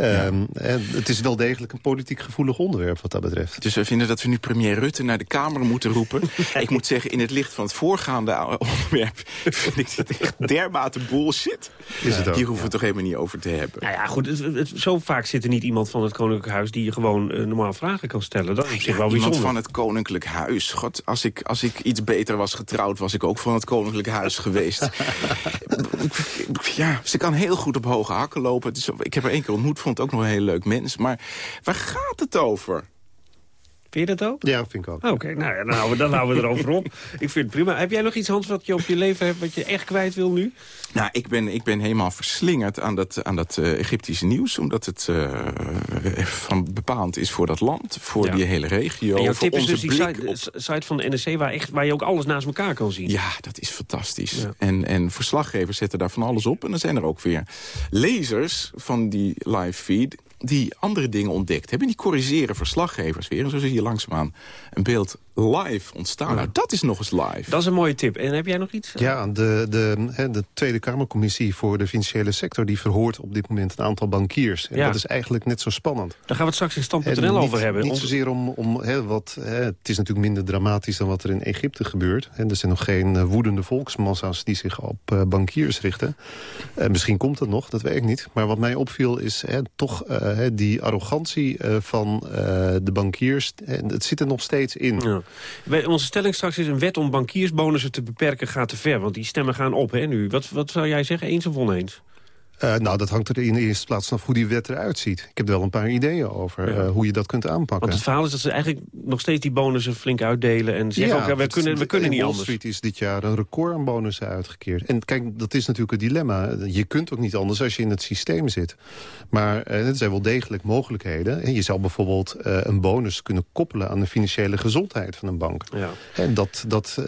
um, het is wel degelijk een politiek gevoelig onderwerp wat dat betreft. Dus we vinden dat we nu premier Rutte naar de Kamer moeten roepen. ik moet zeggen, in het licht van het voorgaande onderwerp... vind ik dit echt dermate bullshit. Is het ook, Hier hoeven we ja. toch helemaal niet over te hebben. Nou ja, goed, het, het, zo vaak zit er niet iemand van het Koninklijk Huis... die je gewoon uh, normaal vragen kan stellen. Dat is op zich wel Iemand bijzonder. van het Koninklijk Huis. God, als ik, als ik iets beter was getrouwd... was ik ook van het Koninklijk Huis geweest. ja, ze kan heel goed op hoge hakken lopen. Dus ik heb haar één keer ontmoet, vond het ook nog een heel leuk mens. Maar waar gaat het over? Vind je dat ook? Ja, vind ik ook. Oké, okay, nou ja, dan houden we, dan houden we erover op. Ik vind het prima. Heb jij nog iets, Hans, wat je op je leven hebt... wat je echt kwijt wil nu? Nou, ik ben, ik ben helemaal verslingerd aan dat, aan dat uh, Egyptische nieuws. Omdat het uh, van bepalend is voor dat land, voor Ja. die hele regio. En jouw voor tip is onze dus die blik site, op- site van de NRC... Waar, echt, waar je ook alles naast elkaar kan zien. Ja, dat is fantastisch. Ja. En, en verslaggevers zetten daar van alles op. En dan zijn er ook weer lezers van die live feed die andere dingen ontdekt hebben. Die corrigeren verslaggevers weer. En zo zie je langzaamaan een beeld live ontstaan. Ja. Nou, dat is nog eens live. Dat is een mooie tip. En heb jij nog iets? Ja, de, de, hè, de Tweede Kamercommissie voor de financiële sector... die verhoort op dit moment een aantal bankiers. En Ja. dat is eigenlijk net zo spannend. Daar gaan we het straks in En stand.nl over hebben. Niet zozeer om, om hè, wat... Hè, het is natuurlijk minder dramatisch dan wat er in Egypte gebeurt. Hè, er zijn nog geen eh, woedende volksmassa's die zich op eh, bankiers richten. Eh, misschien komt het nog, dat weet ik niet. Maar wat mij opviel is hè, toch eh, hè, die arrogantie eh, van eh, de bankiers. Hè, het zit er nog steeds in. Ja. Onze stelling straks is een wet om bankiersbonussen te beperken gaat te ver. Want die stemmen gaan op hè, nu. Wat, wat zou jij zeggen, eens of oneens? Eh, nou, dat hangt er in de eerste plaats af hoe die wet eruit ziet. Ik heb er wel een paar ideeën over Ja. eh, hoe je dat kunt aanpakken. Want het verhaal is dat ze eigenlijk nog steeds die bonussen flink uitdelen. En zeggen ook, ja, we het- kunnen, we kunnen niet Wall anders. Street is dit jaar een record aan bonussen uitgekeerd. En kijk, dat is natuurlijk het dilemma. Je kunt ook niet anders als je in het systeem zit. Maar eh, er zijn wel degelijk mogelijkheden. En je zou bijvoorbeeld een bonus kunnen koppelen... aan de financiële gezondheid van een bank. Ja. En dat, dat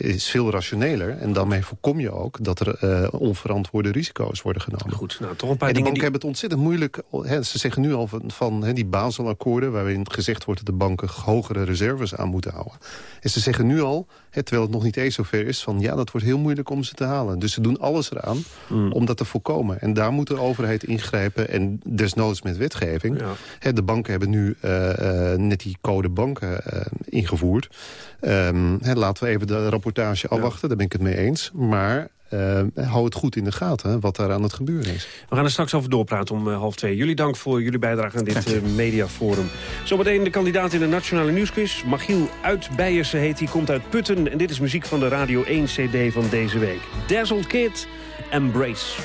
is veel rationeler. En daarmee voorkom je ook dat er onverantwoorde risico's worden genomen. Goed, nou, toch een paar en de dingen banken die... hebben het ontzettend moeilijk. Hè, ze zeggen nu al van, van hè, die Baselakkoorden... waarin gezegd wordt dat de banken hogere reserves aan moeten houden. En ze zeggen nu al, hè, terwijl het nog niet eens zover is... van ja, dat wordt heel moeilijk om ze te halen. Dus ze doen alles eraan Hmm. om dat te voorkomen. En daar moet de overheid ingrijpen en desnoods met wetgeving. Hè, de banken hebben nu eh, eh, net die code banken eh, ingevoerd. Hè, laten we even de rapportage afwachten, daar ben ik het mee eens. Maar eh, hou het goed in de gaten hè, wat daar aan het gebeuren is. We gaan er straks over doorpraten om eh, half twee. Jullie dank voor jullie bijdrage aan dit eh, mediaforum. Zometeen de kandidaat in de Nationale Nieuwsquiz. Machiel uit Beierse heet hij, komt uit Putten. En dit is muziek van de Radio 1 CD van deze week. Dazzled Kid, Embrace.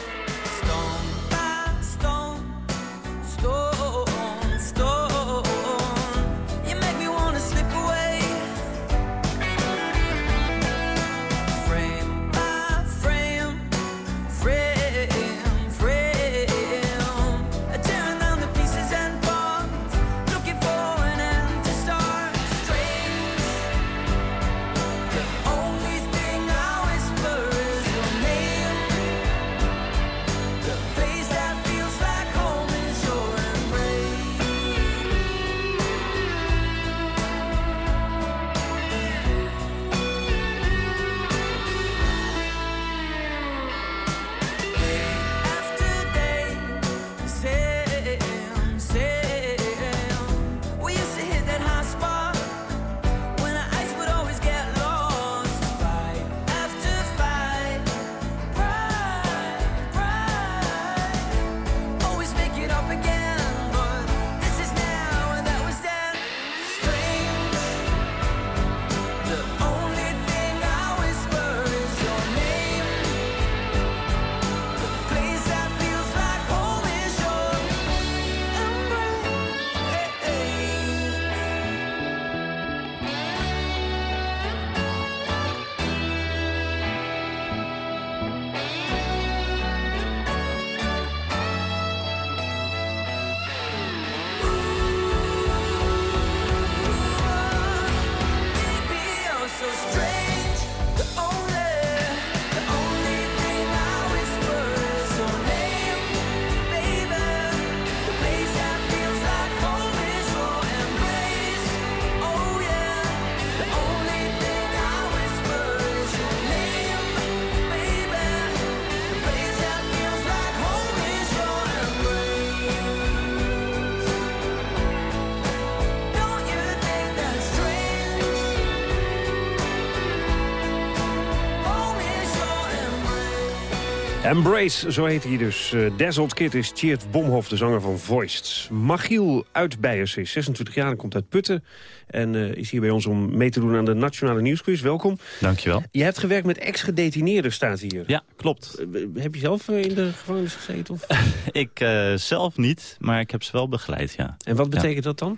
Embrace. Zo heet hij dus. Uh, Dazzled Kid is Tjeerd Bomhoff, de zanger van Voiced. Machiel uit Beierse is 26 jaar en komt uit Putten. En eh, is hier bij ons om mee te doen aan de Nationale Nieuwsquiz. Welkom. Dankjewel. Je hebt gewerkt met ex-gedetineerden, staat hier. Ja, klopt. Eh, heb je zelf eh, in de gevangenis gezeten? Of? ik eh, zelf niet, maar ik heb ze wel begeleid, ja. En wat betekent dat dan?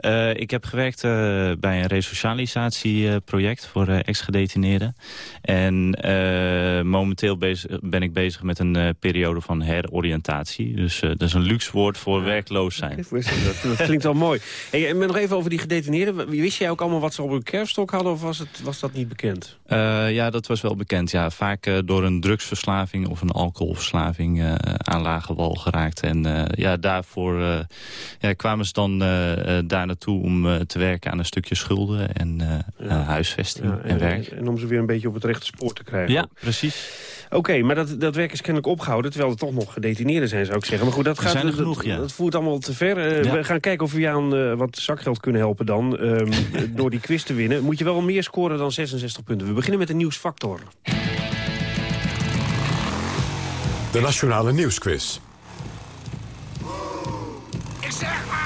Eh, ik heb gewerkt eh, bij een resocialisatieproject voor eh, ex-gedetineerden. En eh, momenteel bezig, ben ik bezig met een eh, periode van heroriëntatie. Dus eh, dat is een luxe woord voor werkloos zijn. Dat, klinkt wel mooi. Hey, en nog even over die gedetineerden. Wist jij ook allemaal wat ze op hun kerfstok hadden of was, het, was dat niet bekend? Eh, ja, dat was wel bekend. Ja, vaak door een drugsverslaving of een alcoholverslaving aan lage wal geraakt. En ja, daarvoor ja, kwamen ze dan daar naartoe om te werken aan een stukje schulden en ja. huisvesting ja, en, en, werk. En om ze weer een beetje op het rechte spoor te krijgen. Ja, precies. Oké, okay, maar dat, dat werk is kennelijk opgehouden... terwijl er toch nog gedetineerden zijn, zou ik zeggen. Maar goed, dat, gaat, zijn er genoeg, dat, ja. dat voert allemaal te ver. Ja. We gaan kijken of we je aan wat zakgeld kunnen helpen dan... Um, door die quiz te winnen. Moet je wel meer scoren dan 66 punten. We beginnen met de nieuwsfactor. De Nationale Nieuwsquiz. Ik zeg maar!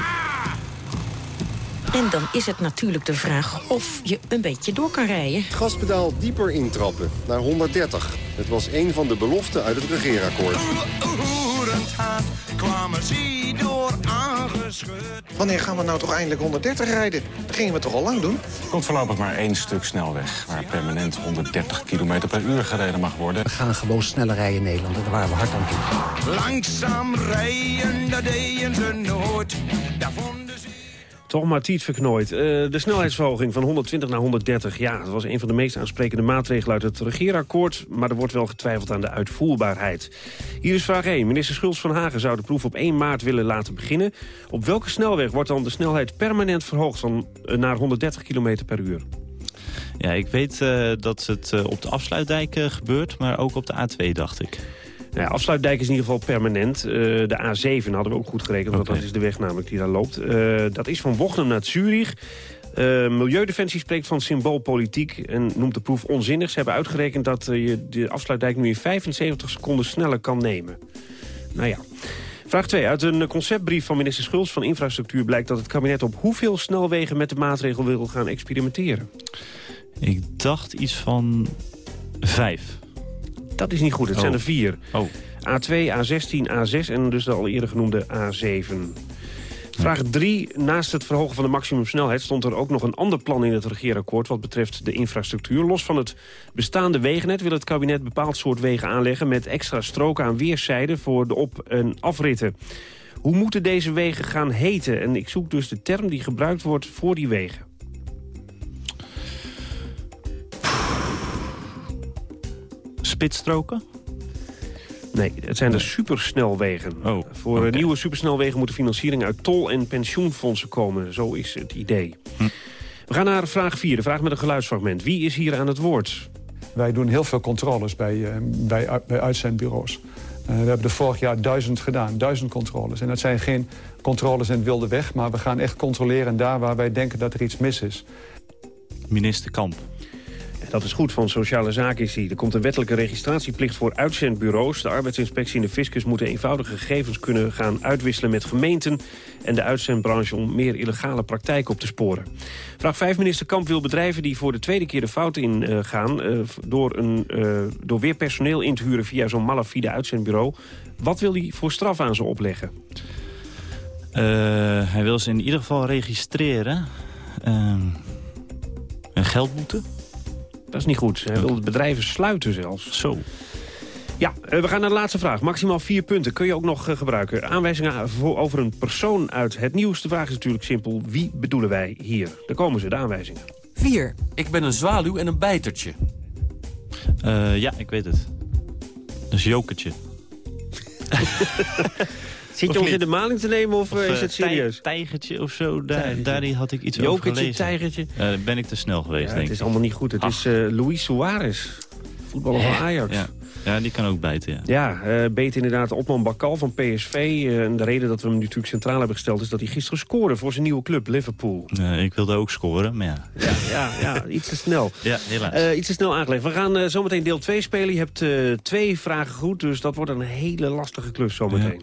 En dan is het natuurlijk de vraag of je een beetje door kan rijden. Het gaspedaal dieper intrappen, naar 130. Het was een van de beloften uit het regeerakkoord. kwamen ze door aangeschud. Wanneer gaan we nou toch eindelijk 130 rijden? Dat gingen we toch al lang doen? Er komt voorlopig maar één stuk snelweg... waar permanent 130 km per uur gereden mag worden. We gaan gewoon sneller rijden in Nederland daar waren we hard aan toe. Langzaam rijden, dat deden ze nooit. Daar vonden ze... Toch maar Tiet verknooid. Eh, de snelheidsverhoging van 120 naar 130. Ja, dat was een van de meest aansprekende maatregelen uit het regeerakkoord. Maar er wordt wel getwijfeld aan de uitvoerbaarheid. Hier is vraag 1. Minister Schultz van Hagen zou de proef op 1 maart willen laten beginnen. Op welke snelweg wordt dan de snelheid permanent verhoogd van, eh, naar 130 km per uur? Ja, ik weet eh, dat het op de afsluitdijk gebeurt, maar ook op de A2 dacht ik. Nou ja, afsluitdijk is in ieder geval permanent. Eh, de A7 hadden we ook goed gerekend, want dat is de weg namelijk die daar loopt. Eh, dat is van Wochnum naar Zurich. Eh, Milieudefensie spreekt van symboolpolitiek en noemt de proef onzinnig. Ze hebben uitgerekend dat je de afsluitdijk nu in 75 seconden sneller kan nemen. Nou ja. Vraag 2. Uit een conceptbrief van minister Schultz van Infrastructuur... blijkt dat het kabinet op hoeveel snelwegen met de maatregel wil gaan experimenteren. Ik dacht iets van vijf. Dat is niet goed, het Oh. zijn er vier. Oh. A2, A16, A6 en dus de al eerder genoemde A7. Vraag 3. Naast het verhogen van de maximumsnelheid... stond er ook nog een ander plan in het regeerakkoord... wat betreft de infrastructuur. Los van het bestaande wegennet wil het kabinet bepaald soort wegen aanleggen... met extra stroken aan weerszijden voor de op- en afritten. Hoe moeten deze wegen gaan heten? En ik zoek dus de term die gebruikt wordt voor die wegen. Spitsstroken? Nee, het zijn de supersnelwegen. Oh, Voor eh, nieuwe supersnelwegen moet de financiering uit tol- en pensioenfondsen komen. Zo is het idee. Hm. We gaan naar vraag 4, de vraag met een geluidsfragment. Wie is hier aan het woord? Wij doen heel veel controles bij, eh, bij, bij uitzendbureaus. Eh, we hebben er vorig jaar duizend gedaan, duizend controles. En dat zijn geen controles in het wilde weg... maar we gaan echt controleren daar waar wij denken dat er iets mis is. Minister Kamp. Dat is goed, van Sociale Zaken is hij. Er komt een wettelijke registratieplicht voor uitzendbureaus. De arbeidsinspectie en de fiscus moeten eenvoudige gegevens kunnen gaan uitwisselen met gemeenten... en de uitzendbranche om meer illegale praktijk op te sporen. Vraag 5, minister Kamp wil bedrijven die voor de tweede keer de fout in eh, gaan... eh, door, een, eh, door weer personeel in te huren via zo'n malafide uitzendbureau... wat wil hij voor straf aan ze opleggen? Hij wil ze in ieder geval registreren. Ehm een geldboete? Dat is niet goed. Hij wil de bedrijven sluiten zelfs. Zo. Ja, eh, we gaan naar de laatste vraag. Maximaal vier punten kun je ook nog eh, gebruiken. Aanwijzingen voor- over een persoon uit het nieuws. De vraag is natuurlijk simpel. Wie bedoelen wij hier? Daar komen ze, de aanwijzingen. 4. Ik ben een zwaluw en een bijtertje. Eh, ja, ik weet het. Dat is Jokertje. Zit je ons in de maling te nemen of, eh, is eh, het serieus? tij- Tijgertje of zo, daar, Tijgertje. daar had ik iets Jokertje, over gelezen. tijgertje. Eh, ben ik te snel geweest, Ja, denk het is ik. allemaal niet goed. Het is eh, Luis Suarez, voetballer van Ajax. Ja. ja, die kan ook bijten, ja. Ja, beet inderdaad Opman Bakal van PSV. en de reden dat we hem natuurlijk centraal hebben gesteld... is dat hij gisteren scoorde voor zijn nieuwe club, Liverpool. Ik wilde ook scoren, maar ja. Ja, ja, ja iets te snel. Ja, helaas. Iets te snel aangelegd. We gaan zometeen deel 2 spelen. Je hebt twee vragen goed, dus dat wordt een hele lastige klus zometeen.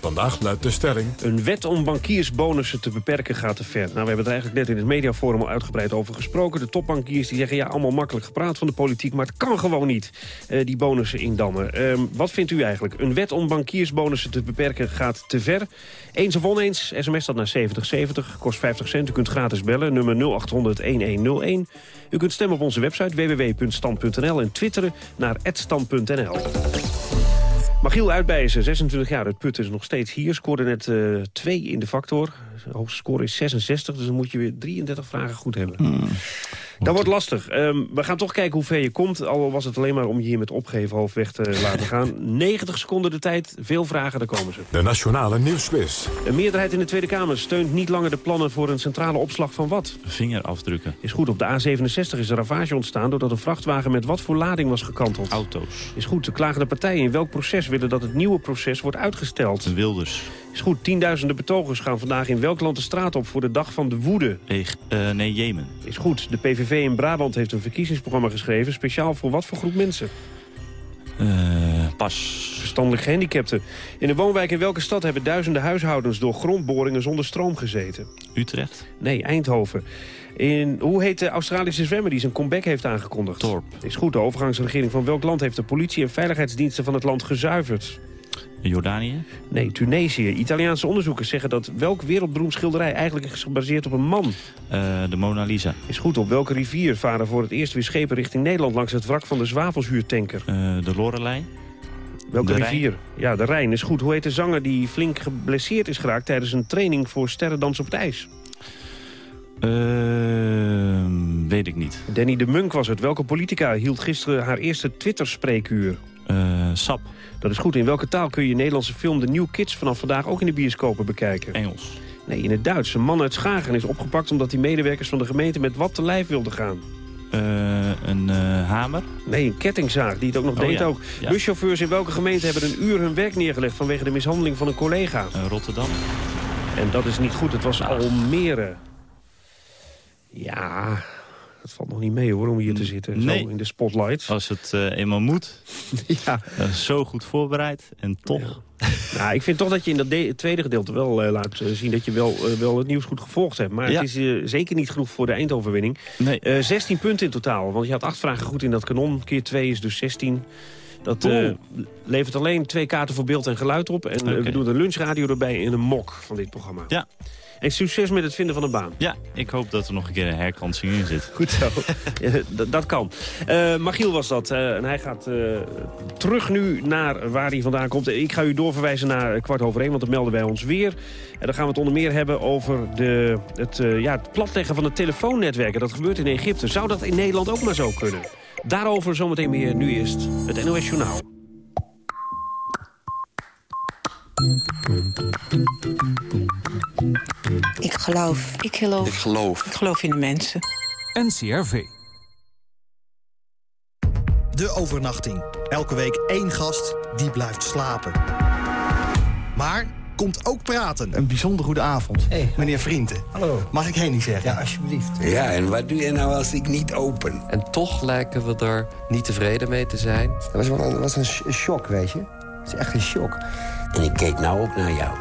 Vandaag luidt de stelling... Een wet om bankiersbonussen te beperken gaat te ver. Nou, we hebben het eigenlijk net in het mediaforum al uitgebreid over gesproken. De topbankiers die zeggen, ja, allemaal makkelijk gepraat van de politiek... maar het kan gewoon niet, eh, die bonussen indammen. Ehm, wat vindt u eigenlijk? Een wet om bankiersbonussen te beperken gaat te ver? Eens of oneens, sms dat naar 7070, kost 50 cent. U kunt gratis bellen, nummer 0800-1101. U kunt stemmen op onze website www.stand.nl... en twitteren naar @stand.nl. Magiel Uitbijzen, 26 jaar uit Putten, is nog steeds hier. Scoorde net 2 in de factor. Zijn hoogste score is 66, dus dan moet je weer 33 vragen goed hebben. Dat wordt lastig. Ehm, we gaan toch kijken hoe ver je komt. Al was het alleen maar om je hier met opgeven hoofd weg te laten gaan. 90 seconden de tijd, veel vragen, daar komen ze. De Nationale Nieuwsquiz. Een meerderheid in de Tweede Kamer steunt niet langer de plannen voor een centrale opslag van wat? Vingerafdrukken. Is goed, op de A67 is een ravage ontstaan doordat een vrachtwagen met wat voor lading was gekanteld. Auto's. Is goed, de klagende partijen in welk proces willen dat het nieuwe proces wordt uitgesteld? Wilders. Is goed, tienduizenden betogers gaan vandaag in welk land de straat op voor de dag van de woede? Eh, nee, Jemen. Is goed, de PVV in Brabant heeft een verkiezingsprogramma geschreven, speciaal voor wat voor groep mensen? Eh, pas. Verstandelijk gehandicapten. In een woonwijk in welke stad hebben duizenden huishoudens door grondboringen zonder stroom gezeten? Utrecht. Nee, Eindhoven. In, hoe heet de Australische zwemmer die zijn comeback heeft aangekondigd? Torp. Is goed, de overgangsregering van welk land heeft de politie en veiligheidsdiensten van het land gezuiverd? Jordanië? Nee, Tunesië. Italiaanse onderzoekers zeggen dat welk wereldberoemd schilderij eigenlijk is gebaseerd op een man. Eh, de Mona Lisa. Is goed, op welke rivier varen voor het eerst weer schepen richting Nederland langs het wrak van de zwavelzuurtanker? Eh, de Lorelei. Welke de rivier? Ja, de Rijn is goed. Hoe heet de zanger die flink geblesseerd is geraakt tijdens een training voor sterrendans op het ijs? Ehm, weet ik niet. Danny de Munk was het. Welke politica hield gisteren haar eerste Twitter-spreekuur? Sap. Dat is goed. In welke taal kun je Nederlandse film The New Kids vanaf vandaag ook in de bioscopen bekijken? Engels. Nee, in het Duits. Een man uit Schagen is opgepakt omdat die medewerkers van de gemeente met wat te lijf wilden gaan. Eh, een eh, hamer? Nee, een kettingzaag die het ook nog Oh, deed ja. ook. Ja. Buschauffeurs in welke gemeente hebben een uur hun werk neergelegd vanwege de mishandeling van een collega? Eh, Rotterdam. En dat is niet goed. Het was Almere. Ja, dat valt nog niet mee hoor, om hier te zitten. Nee. Zo in de spotlights. Als het eh, eenmaal moet. ja. Eh, zo goed voorbereid. En toch. Nou, ik vind toch dat je in dat de- tweede gedeelte wel eh, laat zien... dat je wel, wel het nieuws goed gevolgd hebt. Maar Ja. het is zeker niet genoeg voor de eindoverwinning. Nee. Eh 16 punten in totaal, want je had acht vragen goed in dat kanon. Keer 2 is dus 16. Dat levert alleen twee kaarten voor beeld en geluid op. En we doen de lunchradio erbij in een mok van dit programma. Ja. En succes met het vinden van een baan. Ja, ik hoop dat er nog een keer een herkansing in zit. Goed zo. Dat, dat kan. Eh Magiel was dat. eh, en hij gaat eh, terug nu naar waar hij vandaan komt. Ik ga u doorverwijzen naar kwart over één, want dan melden wij ons weer. En dan gaan we het onder meer hebben over de, het, ja, het platleggen van het telefoonnetwerk. Dat gebeurt in Egypte. Zou dat in Nederland ook maar zo kunnen? Daarover zometeen meer. Nu eerst het NOS Journaal. Ik geloof. Ik geloof. Ik geloof. Ik geloof in de mensen. NCRV. De overnachting. Elke week één gast die blijft slapen. Maar komt ook praten. Een bijzonder goede avond. Meneer Vrienden. Hallo. Mag ik Henny zeggen? Ja, alsjeblieft. Ja, en wat doe je nou als ik niet open? En toch lijken we er niet tevreden mee te zijn. Dat was wel een, was een shock, weet je. Het is echt een shock. En ik keek nou ook naar jou.